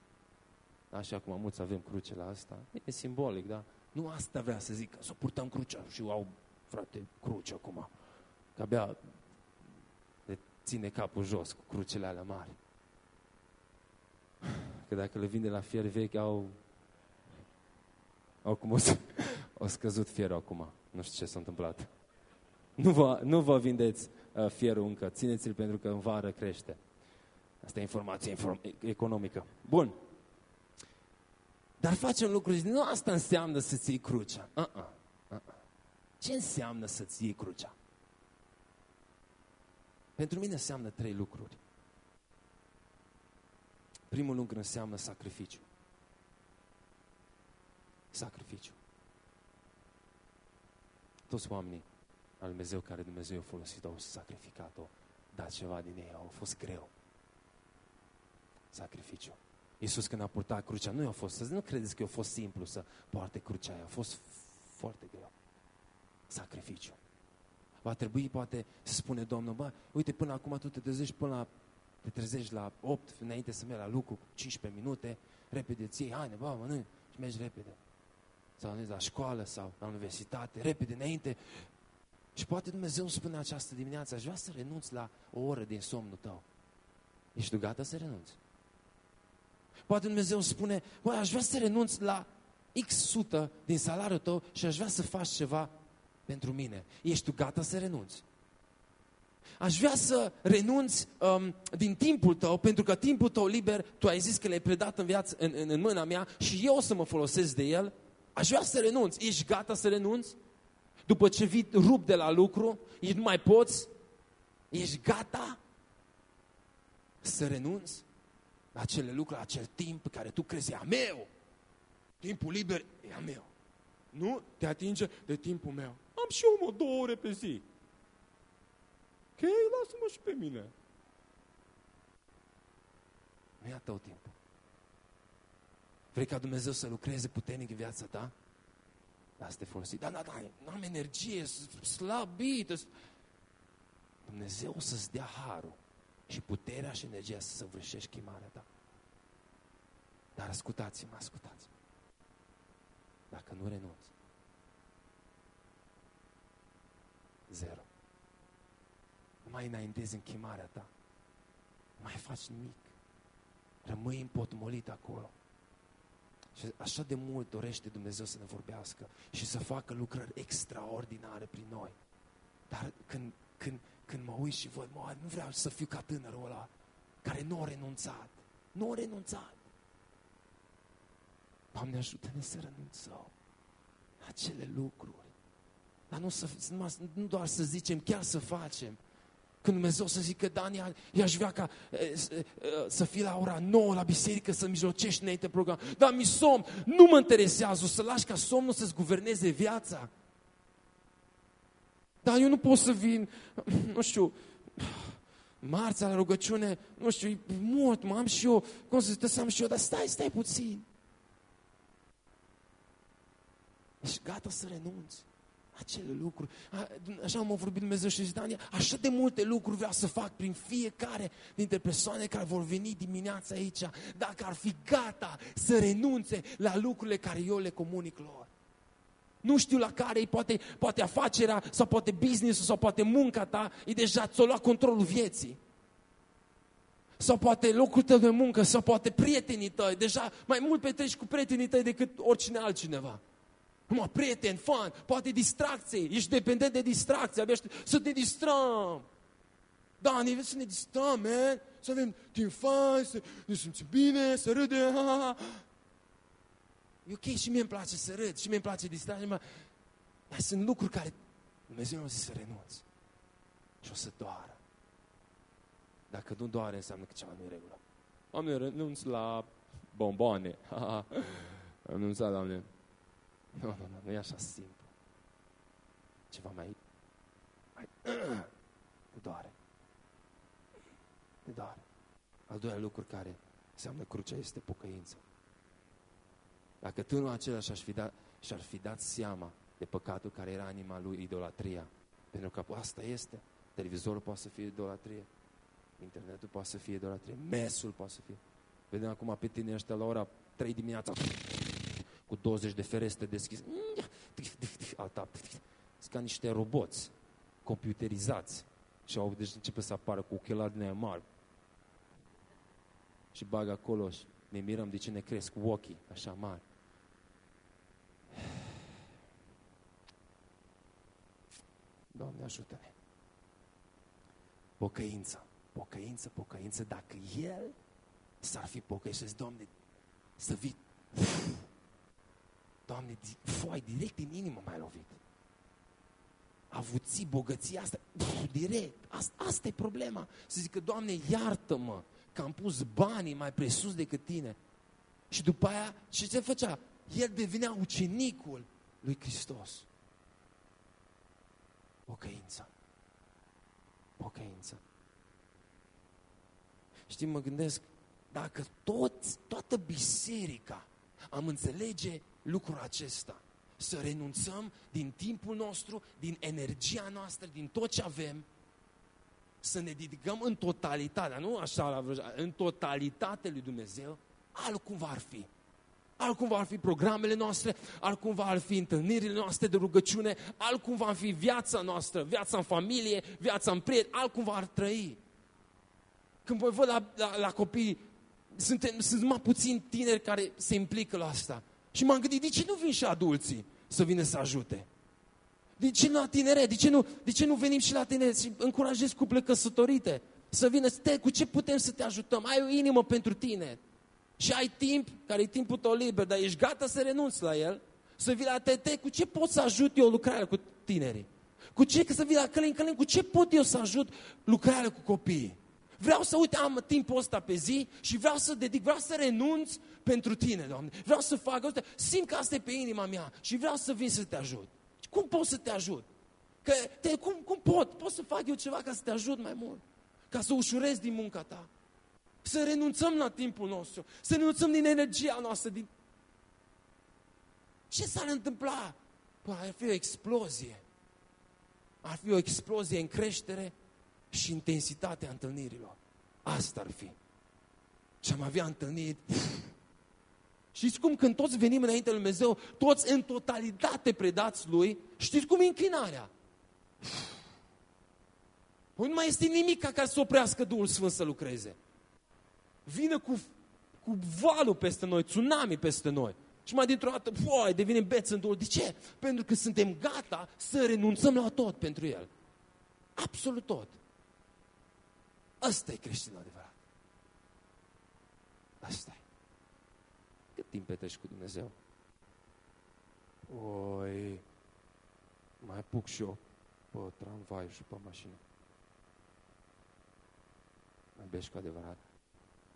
Așa cum mulți avem cruce la asta. E simbolic, da? Nu asta vrea să zică, să purtăm crucea și au, frate, cruce acum. Că abia de ține capul jos cu crucele alea mari. Că dacă le vinde la fier vechi, au... Au cum o, să, au scăzut fierul acum. Nu știu ce s-a întâmplat. Nu vă, nu vă vindeți uh, fierul încă. Țineți-l pentru că în vară crește. Asta e informație inform economică. Bun. Dar facem lucruri, nu asta înseamnă să-ți iei crucea. Uh -uh. Uh -uh. Ce înseamnă să-ți iei crucea? Pentru mine înseamnă trei lucruri. Primul lucru înseamnă sacrificiu. Sacrificiu. Toți oamenii al Dumnezeu care Dumnezeu a folosit au sacrificat, au dat ceva din ei, au fost greu. Sacrificiu. Iisus când a purtat crucea, nu i-a fost, să nu credeți că a fost simplu să poarte crucea aia, a fost foarte greu. Sacrificiu. Va trebui poate să spune Domnul, bă, uite până acum tu te trezești până la, te trezești la 8 înainte să mergi la lucru, 15 minute, repede ți iei haine, bă, mănânci și mergi repede. Sau la școală sau la universitate, repede înainte. Și poate Dumnezeu îmi spune această dimineață, aș vrea să renunți la o oră din somnul tău. Ești tu gata să renunți? Poate Dumnezeu spune, băi, aș vrea să renunț la X sută din salariul tău și aș vrea să faci ceva pentru mine. Ești tu gata să renunți? Aș vrea să renunți um, din timpul tău, pentru că timpul tău liber, tu ai zis că l-ai predat în, viață, în, în, în mâna mea și eu o să mă folosesc de el. Aș vrea să renunți. Ești gata să renunți? După ce vii rup de la lucru, ești nu mai poți? Ești gata să renunți? La acele lucruri, la acel timp care tu crezi e a meu. Timpul liber e a meu. Nu te atinge de timpul meu. Am și eu mă două ore pe zi. Ok, lasă-mă și pe mine. Nu e a tău timpul. Vrei ca Dumnezeu să lucreze puternic în viața ta? Da, să te folosi. Da, da, da, nu am energie, slabit. Dumnezeu o să-ți dea harul și puterea și energia să săvârșești chemarea ta. Dar ascultați-mă, ascultați-mă. Dacă nu renunți, zero. Nu mai înaintezi în chemarea ta. Nu mai faci nimic. Rămâi împotmolit acolo. Și așa de mult dorește Dumnezeu să ne vorbească și să facă lucrări extraordinare prin noi. Dar când, când, când mă uit și văd, mă, nu vreau să fiu ca tânărul ăla care nu a renunțat. Nu a renunțat. Doamne, ajută-ne să renunțăm la acele lucruri. Dar nu, să, nu doar să zicem, chiar să facem. Când Dumnezeu să zică, Daniel, i-aș vrea ca e, să fii la ora 9 la biserică, să mijlocești înainte program. Dar mi somn, nu mă interesează, o să lași ca somnul să-ți guverneze viața. Dar eu nu pot să vin, nu știu, marța la rugăciune, nu știu, e mult, mă am și eu, cum să zic, să am și eu, dar stai, stai puțin. Ești gata să renunți acele lucruri. A, așa am vorbit Dumnezeu și zice, Dania, așa de multe lucruri vreau să fac prin fiecare dintre persoane care vor veni dimineața aici, dacă ar fi gata să renunțe la lucrurile care eu le comunic lor. Nu știu la care e poate, poate afacerea sau poate business sau poate munca ta, e deja ți-o luat controlul vieții. Sau poate locul tău de muncă, sau poate prietenii tăi. Deja mai mult petreci cu prietenii tăi decât oricine altcineva. Numai prieten, fan, poate distracție. Ești dependent de distracție. Abia să te distrăm. Da, ne să ne distrăm, man. Să avem timp fain, să ne simțim bine, să râdem. E ok, și mie îmi place să râd, și mie îmi place distracție, dar sunt lucruri care Dumnezeu nu zis să renunți. Și o să doară. Dacă nu doare, înseamnă că ceva nu e regulă. Doamne, renunț la bomboane. Renunța, Doamne. Nu, nu, nu, nu e așa simplu. Ceva mai... mai... Te doare. Te doare. Al doilea lucru care înseamnă crucea este pocăință. Dacă tânărul acela și-ar fi, dat, și-ar fi dat seama de păcatul care era anima lui, idolatria, pentru că asta este, televizorul poate să fie idolatrie, internetul poate să fie idolatrie, mesul poate să fie. Vedem acum pe tine ăștia la ora 3 dimineața cu 20 de fereste deschise. Alta, sunt ca niște roboți computerizați. Și au, deci începe să apară cu ochelari din aia mari. Și bag acolo și ne mirăm de ce ne cresc ochii așa mari. Doamne, ajută-ne. Pocăință, pocăință, pocăință. Dacă El s-ar fi pocăit și Doamne, să vii, Doamne, foi, direct în inimă mai lovit. Avuții, bogăția asta, direct. Asta, asta e problema. Să zică, Doamne, iartă-mă că am pus banii mai presus decât tine. Și după aia, și ce făcea? El devenea ucenicul lui Hristos. Pocăință. Pocăință. Știi, mă gândesc, dacă toți, toată biserica am înțelege lucrul acesta, să renunțăm din timpul nostru, din energia noastră, din tot ce avem, să ne dedicăm în totalitate, nu așa la vreo, în totalitate lui Dumnezeu, altcum ar fi. Altcum ar fi programele noastre, altcum ar fi întâlnirile noastre de rugăciune, altcum va fi viața noastră, viața în familie, viața în prieteni, altcum va trăi. Când voi văd la, la, la copii, sunt, sunt numai puțini tineri care se implică la asta. Și m-am gândit, de ce nu vin și adulții să vină să ajute? De ce nu la tinere? De ce nu, de ce nu venim și la tinere și încurajez cuple căsătorite? Să vină, te, cu ce putem să te ajutăm? Ai o inimă pentru tine. Și ai timp, care e timpul tău liber, dar ești gata să renunți la el? Să vii la TT, cu ce pot să ajut eu lucrarea cu tinerii? Cu ce, că să vii la Călin, Călin, cu ce pot eu să ajut lucrarea cu copiii? Vreau să, uite, am timpul ăsta pe zi și vreau să dedic, vreau să renunț pentru tine, Doamne. Vreau să fac, uite, simt că asta e pe inima mea și vreau să vin să te ajut. Cum pot să te ajut? Că te, cum, cum pot? Pot să fac eu ceva ca să te ajut mai mult? Ca să ușurez din munca ta? Să renunțăm la timpul nostru, să renunțăm din energia noastră, din... Ce s-ar întâmpla? Păi, ar fi o explozie. Ar fi o explozie în creștere și intensitatea întâlnirilor. Asta ar fi. Și am avea întâlniri. Știți cum când toți venim înainte lui Dumnezeu, toți în totalitate predați Lui, știți cum e închinarea? Păi nu mai este nimic ca să oprească Duhul Sfânt să lucreze. Vine cu, cu valul peste noi, tsunami peste noi. Și mai dintr-o dată, foi, devenim beți în Duhul. De ce? Pentru că suntem gata să renunțăm la tot pentru El. Absolut tot. Ăsta e creștinul adevărat. Asta e. Cât timp petreci cu Dumnezeu? Oi, mai puc și eu pe tramvai și pe mașină. Mai bești cu adevărat.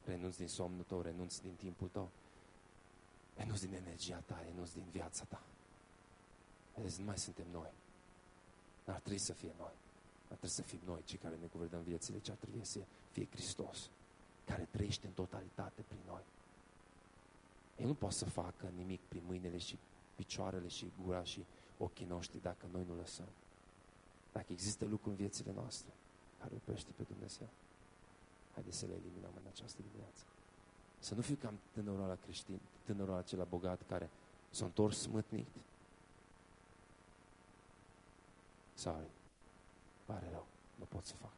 Renunți din somnul tău, renunți din timpul tău. Renunți din energia ta, renunți din viața ta. Vedeți, nu mai suntem noi. Dar trebuie să fie noi. Dar trebuie să fim noi cei care ne guvernăm viețile, ce ar trebui să fie Hristos, care trăiește în totalitate prin noi. El nu poate să facă nimic prin mâinile și picioarele și gura și ochii noștri dacă noi nu lăsăm. Dacă există lucruri în viețile noastre care oprește pe Dumnezeu, haideți să le eliminăm în această dimineață. Să nu fiu cam tânărul la creștin, tânărul acela bogat care s-a întors smâtnit. Sorry pare rău, nu pot să fac.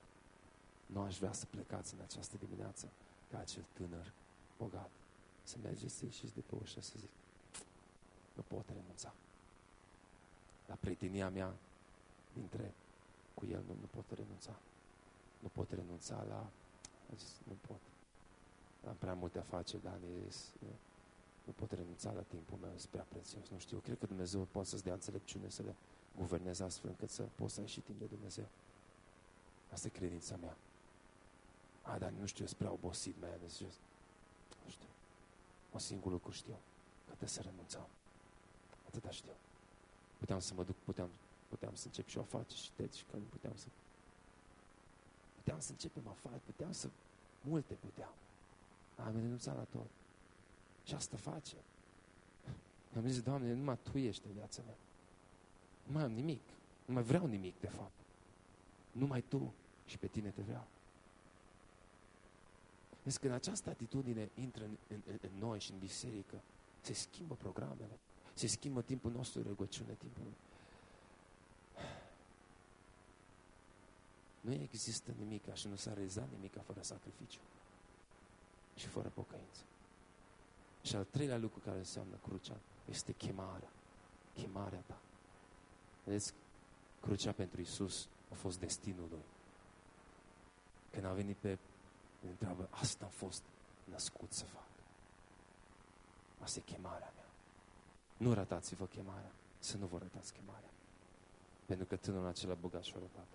Nu aș vrea să plecați în această dimineață ca acel tânăr bogat. Să mergeți să ieșiți de pe ușă să zic, nu pot renunța. La prietenia mea dintre cu el nu, nu pot renunța. Nu pot renunța la... Zis, nu pot. Am prea multe afaceri, dar nu pot renunța la timpul meu, este prea prețios. Nu știu, cred că Dumnezeu poate să-ți dea înțelepciune să le guvernezi astfel încât să poți să ai și timp de Dumnezeu. Asta e credința mea. A, dar nu știu, sunt prea obosit, mai ales just. Nu știu. O singur lucru știu. Că trebuie să renunțăm. Atâta știu. Puteam să mă duc, puteam, puteam să încep și o afacere și te și că nu puteam să... Puteam să începem afaceri, puteam să... Multe puteam. Am renunțat la tot. Și asta face. Am zis, Doamne, numai Tu ești în viața mea. Nu mai am nimic. Nu mai vreau nimic, de fapt. Numai Tu și pe Tine te vreau. Vezi, când această atitudine intră în, în, în noi și în biserică, se schimbă programele, se schimbă timpul nostru de rugăciune, timpul... Nu există nimic și nu s-a realizat nimic fără sacrificiu și fără pocăință. Și al treilea lucru care înseamnă crucea este chemarea. Chemarea ta. Vedeți, crucea pentru Isus a fost destinul lui. Când a venit pe, îl întreabă, asta am fost născut să fac. Asta e chemarea mea. Nu ratați-vă chemarea, să nu vă ratați chemarea. Pentru că tânărul acela bogat și-a ratat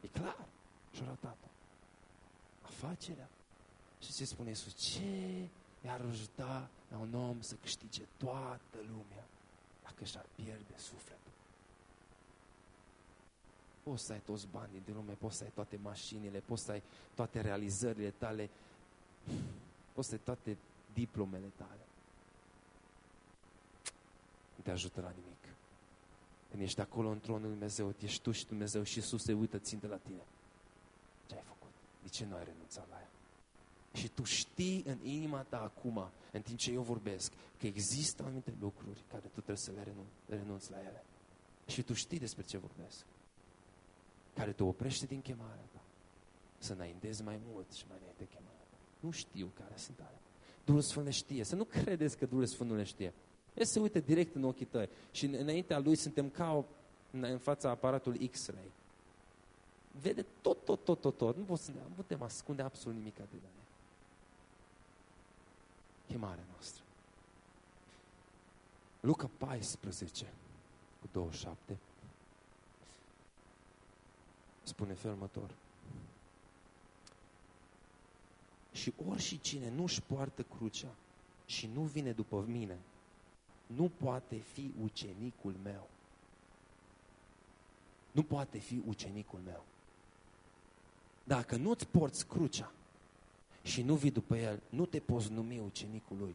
E clar, și-a ratat Afacerea. Și ce spune Iisus? Ce i-ar ajuta la un om să câștige toată lumea dacă și-ar pierde sufletul? Poți să ai toți banii din lume, poți să ai toate mașinile, poți să ai toate realizările tale, poți să ai toate diplomele tale. Nu te ajută la nimic. Când ești acolo în tronul lui Dumnezeu, ești tu și Dumnezeu și Iisus se uită țintă la tine. Ce ai făcut? De ce nu ai renunțat la ea? Și tu știi în inima ta acum, în timp ce eu vorbesc, că există anumite lucruri care tu trebuie să le renunți, renunți la ele. Și tu știi despre ce vorbesc. Care te oprește din chemarea ta. Să înaintezi mai mult și mai înainte chemarea ta. Nu știu care sunt alea. Duhul Sfânt le știe. Să nu credeți că Duhul Sfânt nu le știe. El se uită direct în ochii tăi. Și înaintea lui suntem ca o, în fața aparatului X-ray. Vede tot, tot, tot, tot, tot. Nu, pot să, nu putem ascunde absolut nimic de la el. Chemarea noastră. Luca 14 cu 27 spune felul următor. Și ori și cine nu-și poartă crucea și nu vine după mine, nu poate fi ucenicul meu. Nu poate fi ucenicul meu. Dacă nu-ți porți crucea și nu vii după el, nu te poți numi ucenicul lui.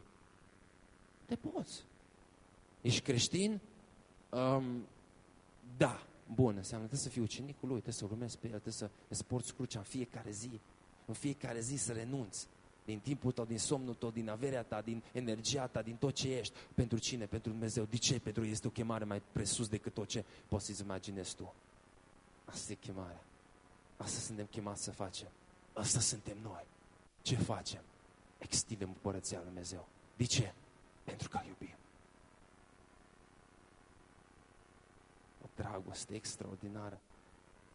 Te poți. Ești creștin? Um, da, bun, înseamnă trebuie să fii ucenicul lui, trebuie să urmezi pe el, trebuie să îți porți crucea în fiecare zi. În fiecare zi să renunți din timpul tău, din somnul tău, din averea ta, din energia ta, din tot ce ești. Pentru cine? Pentru Dumnezeu. De ce? Pentru că este o chemare mai presus decât tot ce poți să-ți imaginezi tu. Asta e chemarea. Asta suntem chemați să facem. Asta suntem noi. Ce facem? Extindem împărăția Lui Dumnezeu. De ce? Pentru că iubim. Dragoste extraordinară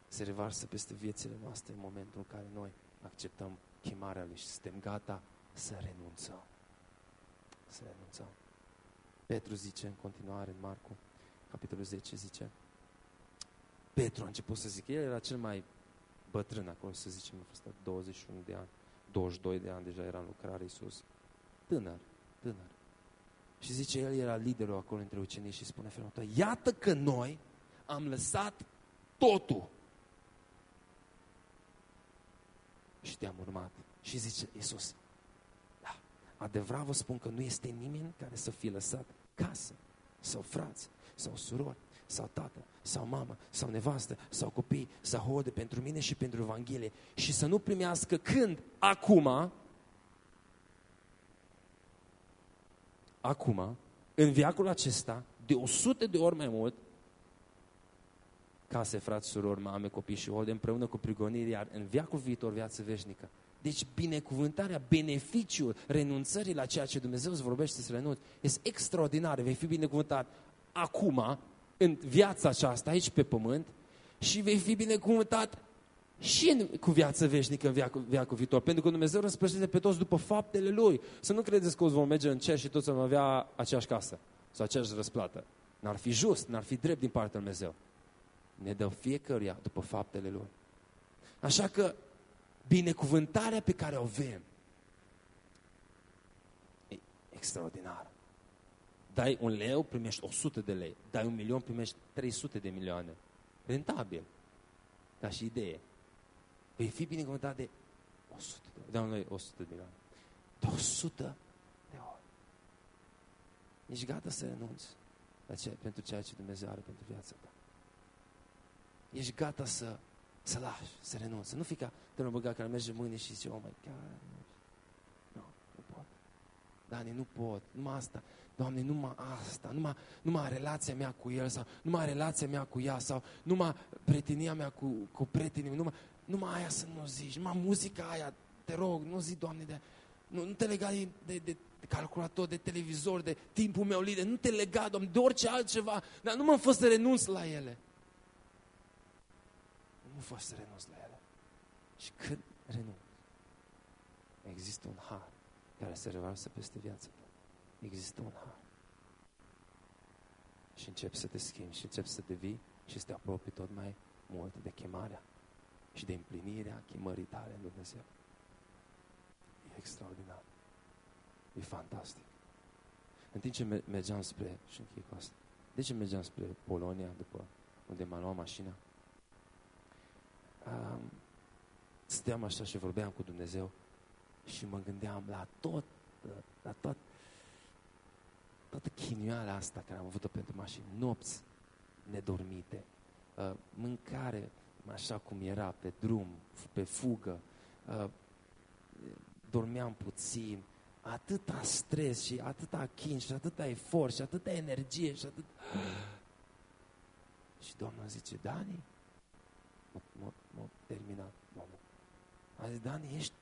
se revarsă peste viețile noastre în momentul în care noi acceptăm chemarea Lui și suntem gata să renunțăm. Să renunțăm. Petru zice în continuare în Marcu, capitolul 10, zice, Petru a început să zică, el era cel mai bătrân acolo, să zicem, a fost 21 de ani, 22 de ani deja era în lucrare Iisus. Tânăr, tânăr. Și zice, el era liderul acolo între ucenici și spune felul iată că noi am lăsat totul și te-am urmat. Și zice Iisus, da, adevărat vă spun că nu este nimeni care să fie lăsat casă, sau frați, sau surori, sau tată, sau mamă, sau nevastă, sau copii, sau hode pentru mine și pentru Evanghelie și să nu primească când? Acum, acum, în viacul acesta, de 100 de ori mai mult, case, frați, surori, mame, copii și ode împreună cu prigoniri, iar în viacul viitor viață veșnică. Deci binecuvântarea, beneficiul renunțării la ceea ce Dumnezeu îți vorbește să renunți este extraordinar. Vei fi binecuvântat acum, în viața aceasta, aici pe pământ, și vei fi binecuvântat și în, cu viață veșnică în viacul, viacul viitor. Pentru că Dumnezeu răspășește pe toți după faptele Lui. Să nu credeți că o să vom merge în cer și toți vom avea aceeași casă sau aceeași răsplată. N-ar fi just, n-ar fi drept din partea Lui Dumnezeu ne dă fiecăruia după faptele Lui. Așa că binecuvântarea pe care o avem e extraordinară. Dai un leu, primești 100 de lei. Dai un milion, primești 300 de milioane. Rentabil. Ca și idee. Vei fi binecuvântat de 100 de ori. Dai un leu, 100 de milioane. De 100 de ori. Ești gata să renunți la ce, pentru ceea ce Dumnezeu are pentru viața ta ești gata să, să lași, să renunți. Să nu fi ca tânărul băgat care merge mâine și zice, oh my God, nu, nu pot. Dani, nu pot, numai asta. Doamne, numai asta, numai, numai relația mea cu el sau numai relația mea cu ea sau numai prietenia mea cu, cu prietenii, numai, numai aia să nu zici, numai muzica aia, te rog, nu zi, Doamne, de, nu, nu te lega de, de, de calculator, de televizor, de timpul meu lider, nu te lega, Doamne, de orice altceva, dar nu m-am fost să renunț la ele. Nu m-am fost să renunț la ele. Și când renunț, există un har care se revarsă peste viața ta. Există un har. Și începi să te schimbi și începi să devii și să te apropii tot mai mult de chemarea și de împlinirea chemării tale în Dumnezeu. E extraordinar. E fantastic. În timp ce mergeam spre, și închei cu asta, de ce mergeam spre Polonia după unde m-am luat mașina? Um, stăteam așa și vorbeam cu Dumnezeu și mă gândeam la tot, la tot, toată chinuiala asta care am avut-o pentru mașini, nopți nedormite, uh, mâncare așa cum era, pe drum, pe fugă, uh, dormeam puțin, atâta stres și atâta chin și atâta efort și atâta energie și atât... Și Doamna zice, Dani, m-a terminat, Domnul. A zis, Dani, ești,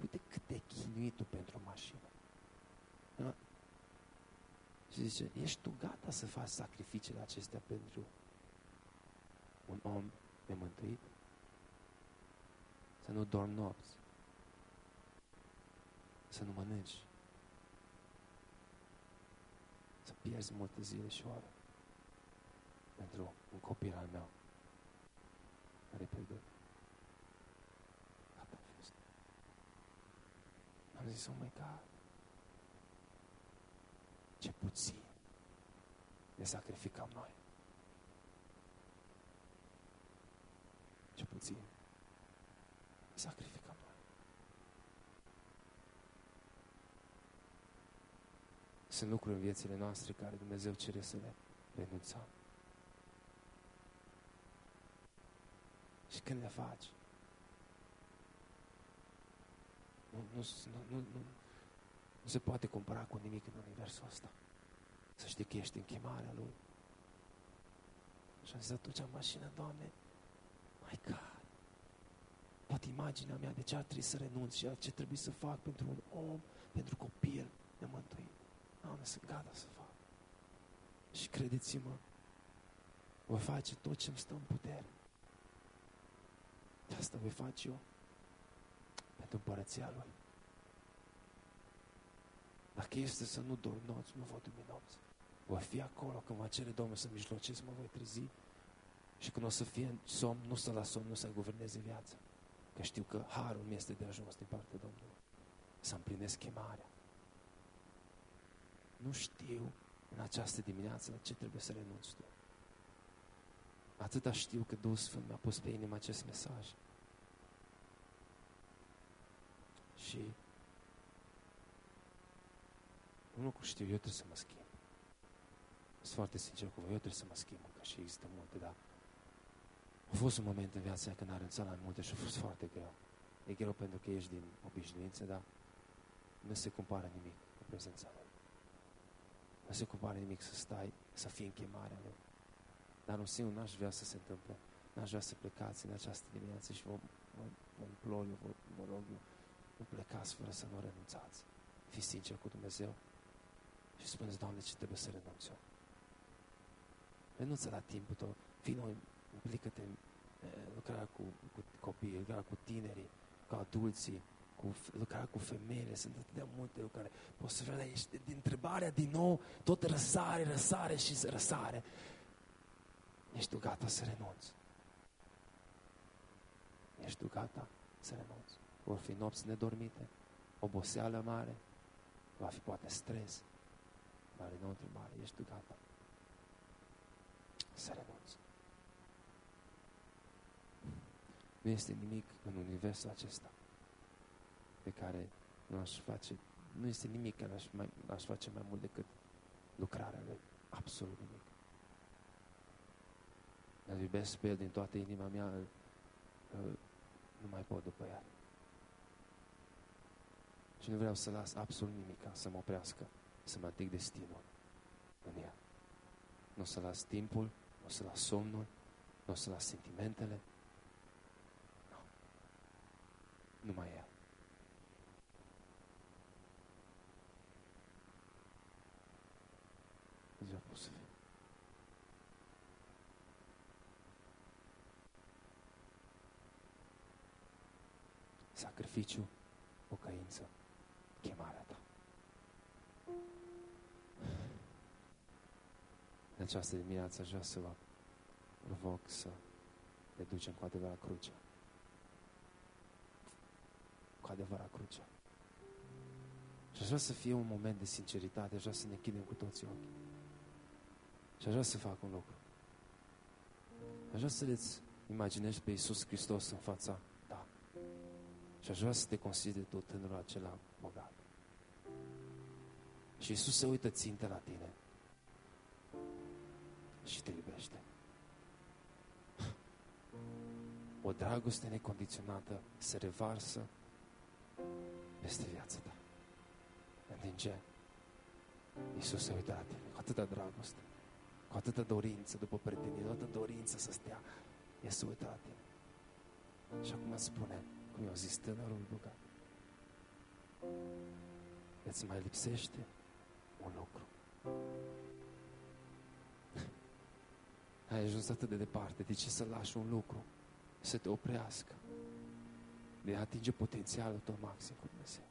uite cât de chinuit tu pentru mașină. Da? Și zice, ești tu gata să faci sacrificiile acestea pentru un om nemântuit? Să nu dormi nopți. Să nu mănânci. Să pierzi multe zile și ore pentru un copil al meu care e pierdut. Gata a fost. Am zis, oh my God, ce puțin ne sacrificăm noi. Ce puțin ne sacrificăm noi. Sunt lucruri în viețile noastre care Dumnezeu cere să le renunțăm. Și când le faci, nu, nu, nu, nu, nu se poate compara cu nimic în universul ăsta. Să știi că ești în chemarea Lui. Și am zis atunci în mașină, Doamne, my God, poate imaginea mea de ce ar trebui să renunț și ce trebuie să fac pentru un om, pentru copil nemântuit. Doamne, sunt gata să fac. Și credeți-mă, voi face tot ce îmi stă în putere. De asta voi face eu pentru împărăția Lui. Dacă este să nu dorm nopți, nu voi dormi nopți. Voi fi acolo când va cere Domnul să mijlocesc, mă voi trezi și când o să fie somn, nu să la somn, nu să guverneze viața. Că știu că harul mi este de ajuns din partea Domnului. Să împlinesc chemarea. Nu știu în această dimineață la ce trebuie să renunți tu. Atâta știu că Duhul Sfânt mi-a pus pe inimă acest mesaj. Și un lucru știu, eu trebuie să mă schimb. Sunt foarte sincer cu voi, eu trebuie să mă schimb, că și există multe, dar a fost un moment în viața când a renunțat la multe și a fost foarte greu. E greu pentru că ești din obișnuință, dar nu se compară nimic cu prezența Lui. Nu se compară nimic să stai, să fii în chemarea Lui. Dar un singur n-aș vrea să se întâmple. N-aș vrea să plecați în această dimineață și vă, vă, vă implor eu, vă, vă rog eu, nu plecați fără să nu renunțați. Fiți sincer cu Dumnezeu și spuneți, Doamne, ce trebuie să renunț eu. Renunță la timpul tău, noi, implică-te în lucrarea cu, cu copiii, lucrarea cu tinerii, cu adulții, cu lucrarea cu femeile, sunt atât de multe lucrare. Poți să vezi, ești din întrebarea din nou, tot răsare, răsare și răsare. Ești tu gata să renunți. Ești tu gata să renunți. Vor fi nopți nedormite, oboseală mare, va fi poate stres, dar e o întrebare, ești tu gata să renunți. Nu este nimic în universul acesta pe care nu aș face, nu este nimic care aș, mai, aș face mai mult decât lucrarea lui. Absolut nimic. Îl iubesc pe el din toată inima mea, îl, îl, nu mai pot după el. Și nu vreau să las absolut nimic să mă oprească, să mă ating destinul în el. Nu o să las timpul, nu o să las somnul, nu o să las sentimentele. Nu. Numai el. Ziua pot să fie. Sacrificiu, pocăință, chemarea ta. În această dimineață aș vrea să vă provoc să le ducem cu adevărat crucea. Cu adevărat crucea. Și aș vrea să fie un moment de sinceritate, aș vrea să ne închidem cu toții ochii. Și aș vrea să fac un lucru. Aș vrea să le-ți imaginezi pe Iisus Hristos în fața ta. Și aș vrea să te consideri tu tânărul acela bogat. Și Iisus se uită țintă la tine și te iubește. O dragoste necondiționată se revarsă peste viața ta. În timp ce Iisus se uită la tine cu atâta dragoste, cu atâta dorință după prietenie, cu atâta dorință să stea, e să uită la tine. Și acum îți spune, cum i-au zis tânărul bogat, îți mai lipsește un lucru. Ai ajuns atât de departe, de ce să lași un lucru să te oprească de a atinge potențialul tău maxim cu Dumnezeu?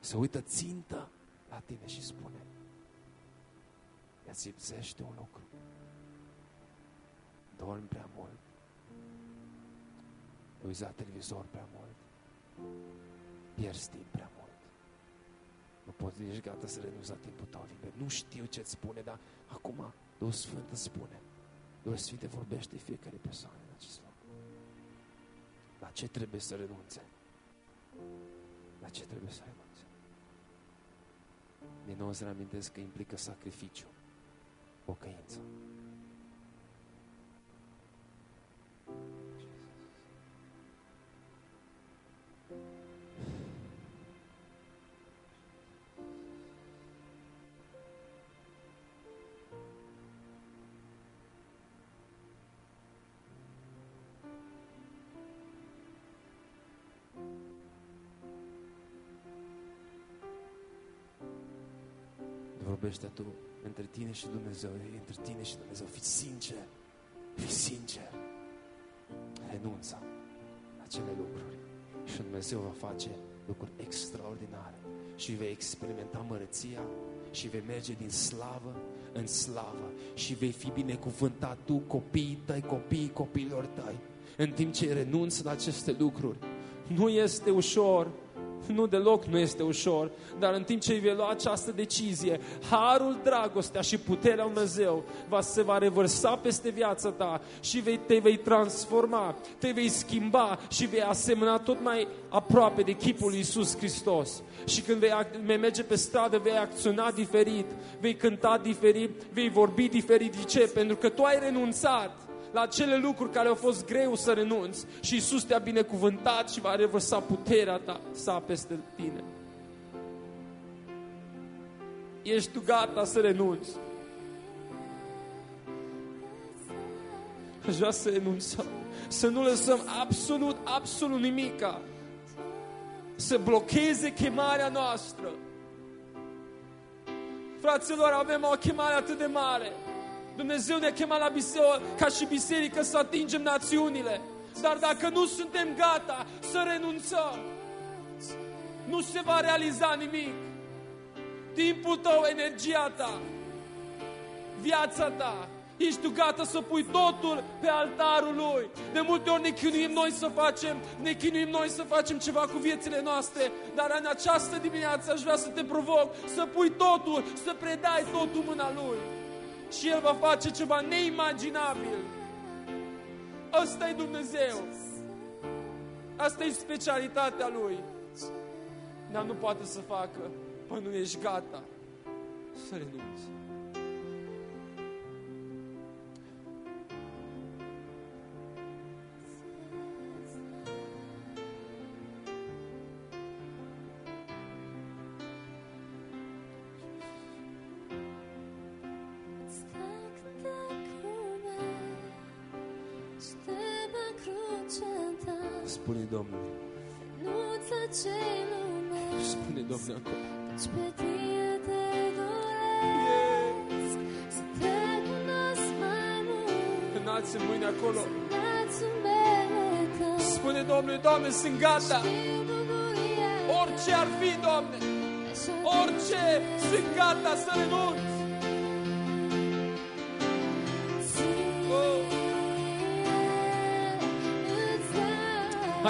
Să uită țintă la tine și spune, îți lipsește un lucru. Dormi prea mult. Uiți la televizor prea mult. Pierzi timp prea mult. Nu poți, ești gata să renunți la timpul tău liber. Nu știu ce-ți spune, dar acum Duhul Sfânt îți spune. Duhul Sfânt vorbește fiecare persoană în acest loc. La ce trebuie să renunțe? La ce trebuie să renunțe? Din nou îți reamintesc că implică sacrificiu, pocăință. Vorbește tu între tine și Dumnezeu, între tine și Dumnezeu. Fii sincer, fii sincer. Renunța la acele lucruri și Dumnezeu va face lucruri extraordinare și vei experimenta mărăția și vei merge din slavă în slavă și vei fi binecuvântat tu, copiii tăi, copiii copiilor tăi. În timp ce renunți la aceste lucruri, nu este ușor, nu deloc nu este ușor, dar în timp ce vei lua această decizie, harul, dragostea și puterea Lui Dumnezeu va, se va revărsa peste viața ta și vei, te vei transforma, te vei schimba și vei asemăna tot mai aproape de chipul lui Iisus Hristos. Și când vei, vei merge pe stradă, vei acționa diferit, vei cânta diferit, vei vorbi diferit. De ce? Pentru că tu ai renunțat la acele lucruri care au fost greu să renunți și Isus te-a binecuvântat și va revărsa puterea ta sa peste tine. Ești tu gata să renunți? Aș vrea să renunțăm, să nu lăsăm absolut, absolut nimica să blocheze chemarea noastră. Fraților, avem o chemare atât de mare. Dumnezeu ne chema la biserică, ca și biserică să atingem națiunile. Dar dacă nu suntem gata să renunțăm, nu se va realiza nimic. Timpul tău, energia ta, viața ta, ești tu gata să pui totul pe altarul Lui. De multe ori ne chinuim noi să facem, ne chinuim noi să facem ceva cu viețile noastre, dar în această dimineață aș vrea să te provoc să pui totul, să predai totul mâna Lui și El va face ceva neimaginabil. Asta e Dumnezeu. Asta e specialitatea Lui. Dar nu poate să facă până nu ești gata să renunți. Spune Domnului. Nuța cei lumești Spune Domnului acolo. Căci pe tine te doresc Să te cunosc mai mult Înalți mâine acolo. Dați numele tău Spune Domnului, Doamne, sunt gata. Știu bucuria Orice ar fi, Doamne, Așa orice, sunt gata să renunț.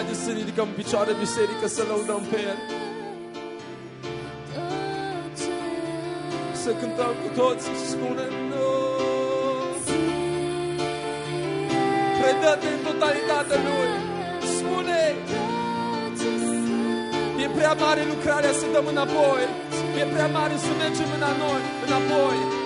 Haideți să ridicăm picioare biserică să lăudăm pe El. Să cântăm cu toți și spune nu. Predă-te în totalitate Lui. Spune, e prea mare lucrarea să dăm înapoi. E prea mare să mergem în noi, înapoi.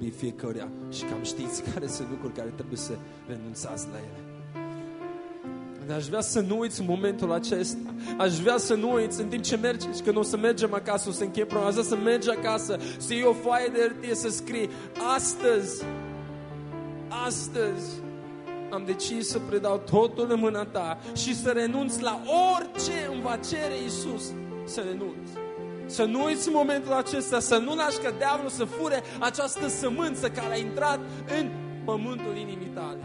Vorbi fiecăruia și cam știți care sunt lucruri care trebuie să renunțați la ele. Dar aș vrea să nu uiți în momentul acesta. Aș vrea să nu uiți în timp ce mergi și când o să mergem acasă, o să încheie problema. Aș vrea să mergi acasă, să iei o foaie de hârtie, să scrii astăzi, astăzi am decis să predau totul în mâna ta și să renunț la orice îmi va cere Iisus să renunț. Să nu uiți în momentul acesta, să nu lași ca diavolul să fure această sămânță care a intrat în pământul inimii tale.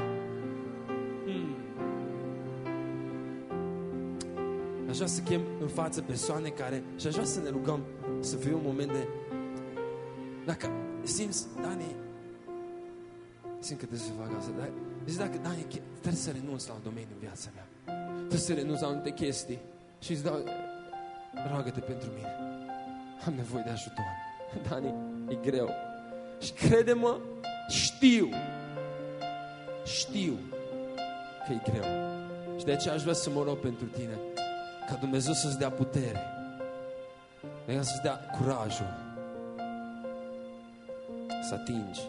Hmm. Aș vrea să chem în față persoane care și aș vrea să ne rugăm să fie un moment de dacă simți, Dani simt că trebuie să fac asta dar zici dacă, Dani, che- trebuie să renunț la un domeniu în viața mea trebuie să renunț la anumite chestii și îți dau roagă-te pentru mine am nevoie de ajutor. Dani, e greu. Și crede-mă, știu. Știu că e greu. Și de aceea aș vrea să mă rog pentru tine ca Dumnezeu să-ți dea putere. Dumnezeu să-ți dea curajul să atingi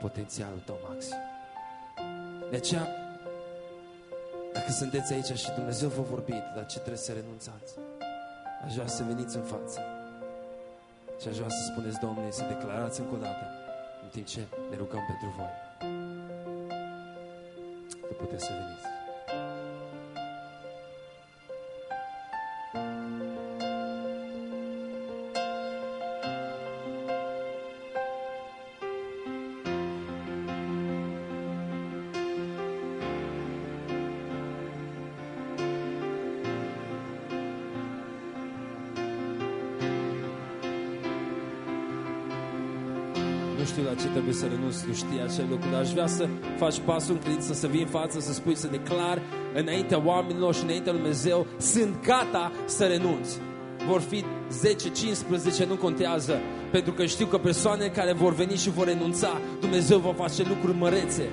potențialul tău maxim. De aceea, dacă sunteți aici și Dumnezeu vă vorbit, dar ce trebuie să renunțați, aș vrea să veniți în față și aș vrea să spuneți Domnului, să declarați încă o dată, în timp ce ne rugăm pentru voi. Că puteți să veniți. Să renunți, tu știi acel lucru, dar aș vrea să faci pasul în credință, să vii în față, să spui, să declar înaintea oamenilor și înaintea lui Dumnezeu, sunt gata să renunț. Vor fi 10, 15, nu contează, pentru că știu că persoanele care vor veni și vor renunța, Dumnezeu va face lucruri mărețe.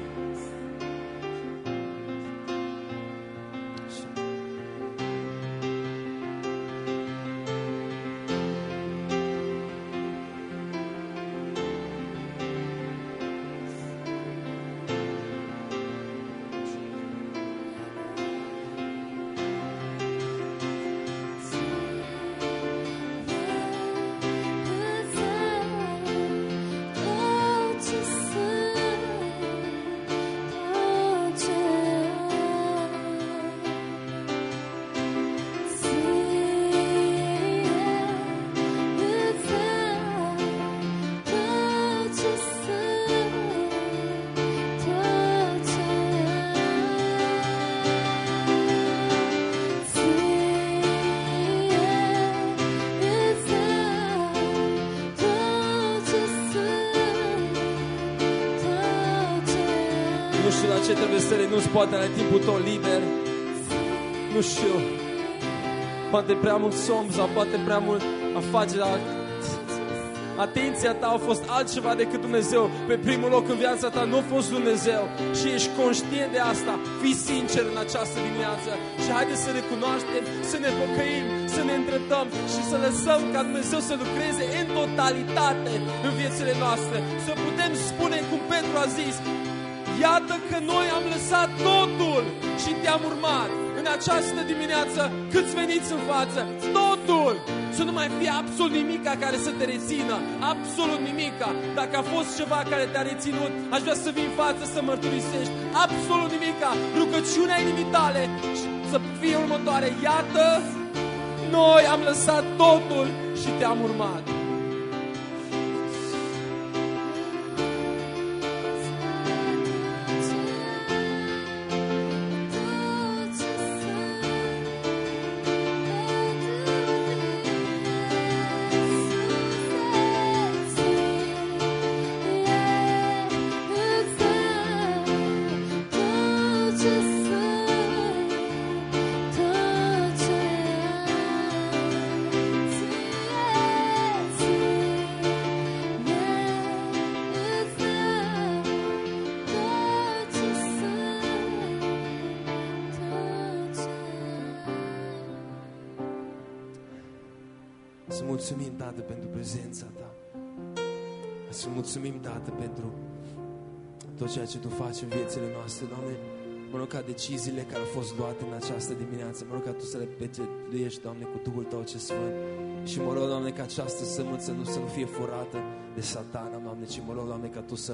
Ce trebuie să renunți, poate la timpul tău liber. Nu știu. Poate prea mult somn sau poate prea mult afaceri. atenția ta a fost altceva decât Dumnezeu. Pe primul loc în viața ta nu a fost Dumnezeu și ești conștient de asta. Fii sincer în această dimineață și haide să recunoaștem, să ne pocăim, să ne îndreptăm și să lăsăm ca Dumnezeu să lucreze în totalitate în viețile noastre. Să putem spune cum Petru a zis, Iată că noi am lăsat totul și te-am urmat. În această dimineață, câți veniți în față, totul! Să nu mai fie absolut nimica care să te rețină, absolut nimica. Dacă a fost ceva care te-a reținut, aș vrea să vii în față să mărturisești absolut nimica. Rugăciunea inimii tale și să fie următoare. Iată, noi am lăsat totul și te-am urmat. Mulțumim, Tată, pentru prezența Ta. Să mulțumim, Tată, pentru tot ceea ce Tu faci în viețile noastre, Doamne. Mă rog ca deciziile care au fost luate în această dimineață, mă rog ca Tu să le petrecești, Doamne, cu Duhul Tău ce Sfânt. Și mă rog, Doamne, ca această sămânță nu să nu fie furată de satana, Doamne, ci mă rog, Doamne, ca Tu să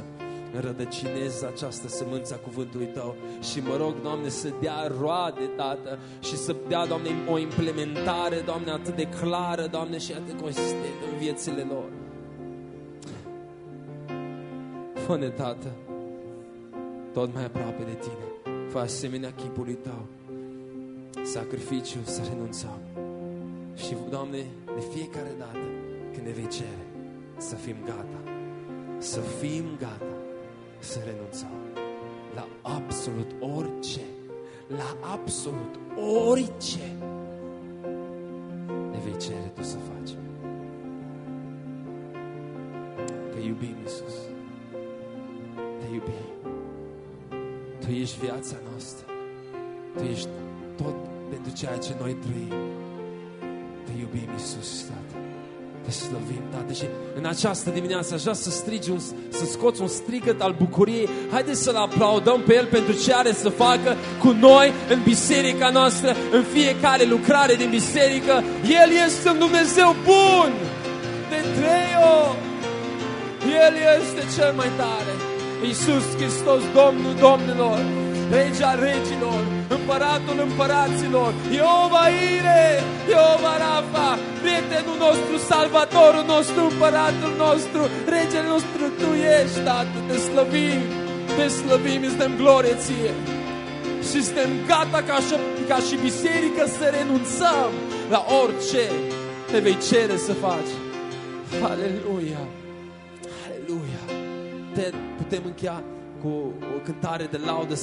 rădăcinezi această sămânță a cuvântului Tău și mă rog, Doamne, să dea roade, Tată, și să dea, Doamne, o implementare, Doamne, atât de clară, Doamne, și atât de consistentă în viețile lor. Fă-ne, Tată, tot mai aproape de Tine. Fă asemenea chipului Tău. Sacrificiu să renunțăm. Și, Doamne, de fiecare dată când ne vei cere să fim gata, să fim gata să renunțăm la absolut orice, la absolut orice ne vei cere Tu să faci. Te iubim, Iisus. Te iubim. Tu ești viața noastră. Tu ești tot pentru ceea ce noi trăim. Te iubim, Iisus, Tată. Te slăvim, Tată, și în această dimineață aș vrea să strigi, un, să scoți un strigăt al bucuriei. Haideți să-L aplaudăm pe El pentru ce are să facă cu noi în biserica noastră, în fiecare lucrare din biserică. El este un Dumnezeu bun de trei ori. El este cel mai tare. Iisus Hristos, Domnul Domnilor, Regea Regilor, Împăratul Împăraților, Iova Ire, Iova Rafa, prietenul nostru, Salvatorul nostru, Împăratul nostru, Regele nostru, Tu ești, Tată, te slăvim, te slăvim, îți dăm glorie Ție. Și suntem gata ca și, ca și biserică să renunțăm la orice te vei cere să faci. Aleluia! Aleluia! Te putem încheia cu o cântare de laudă.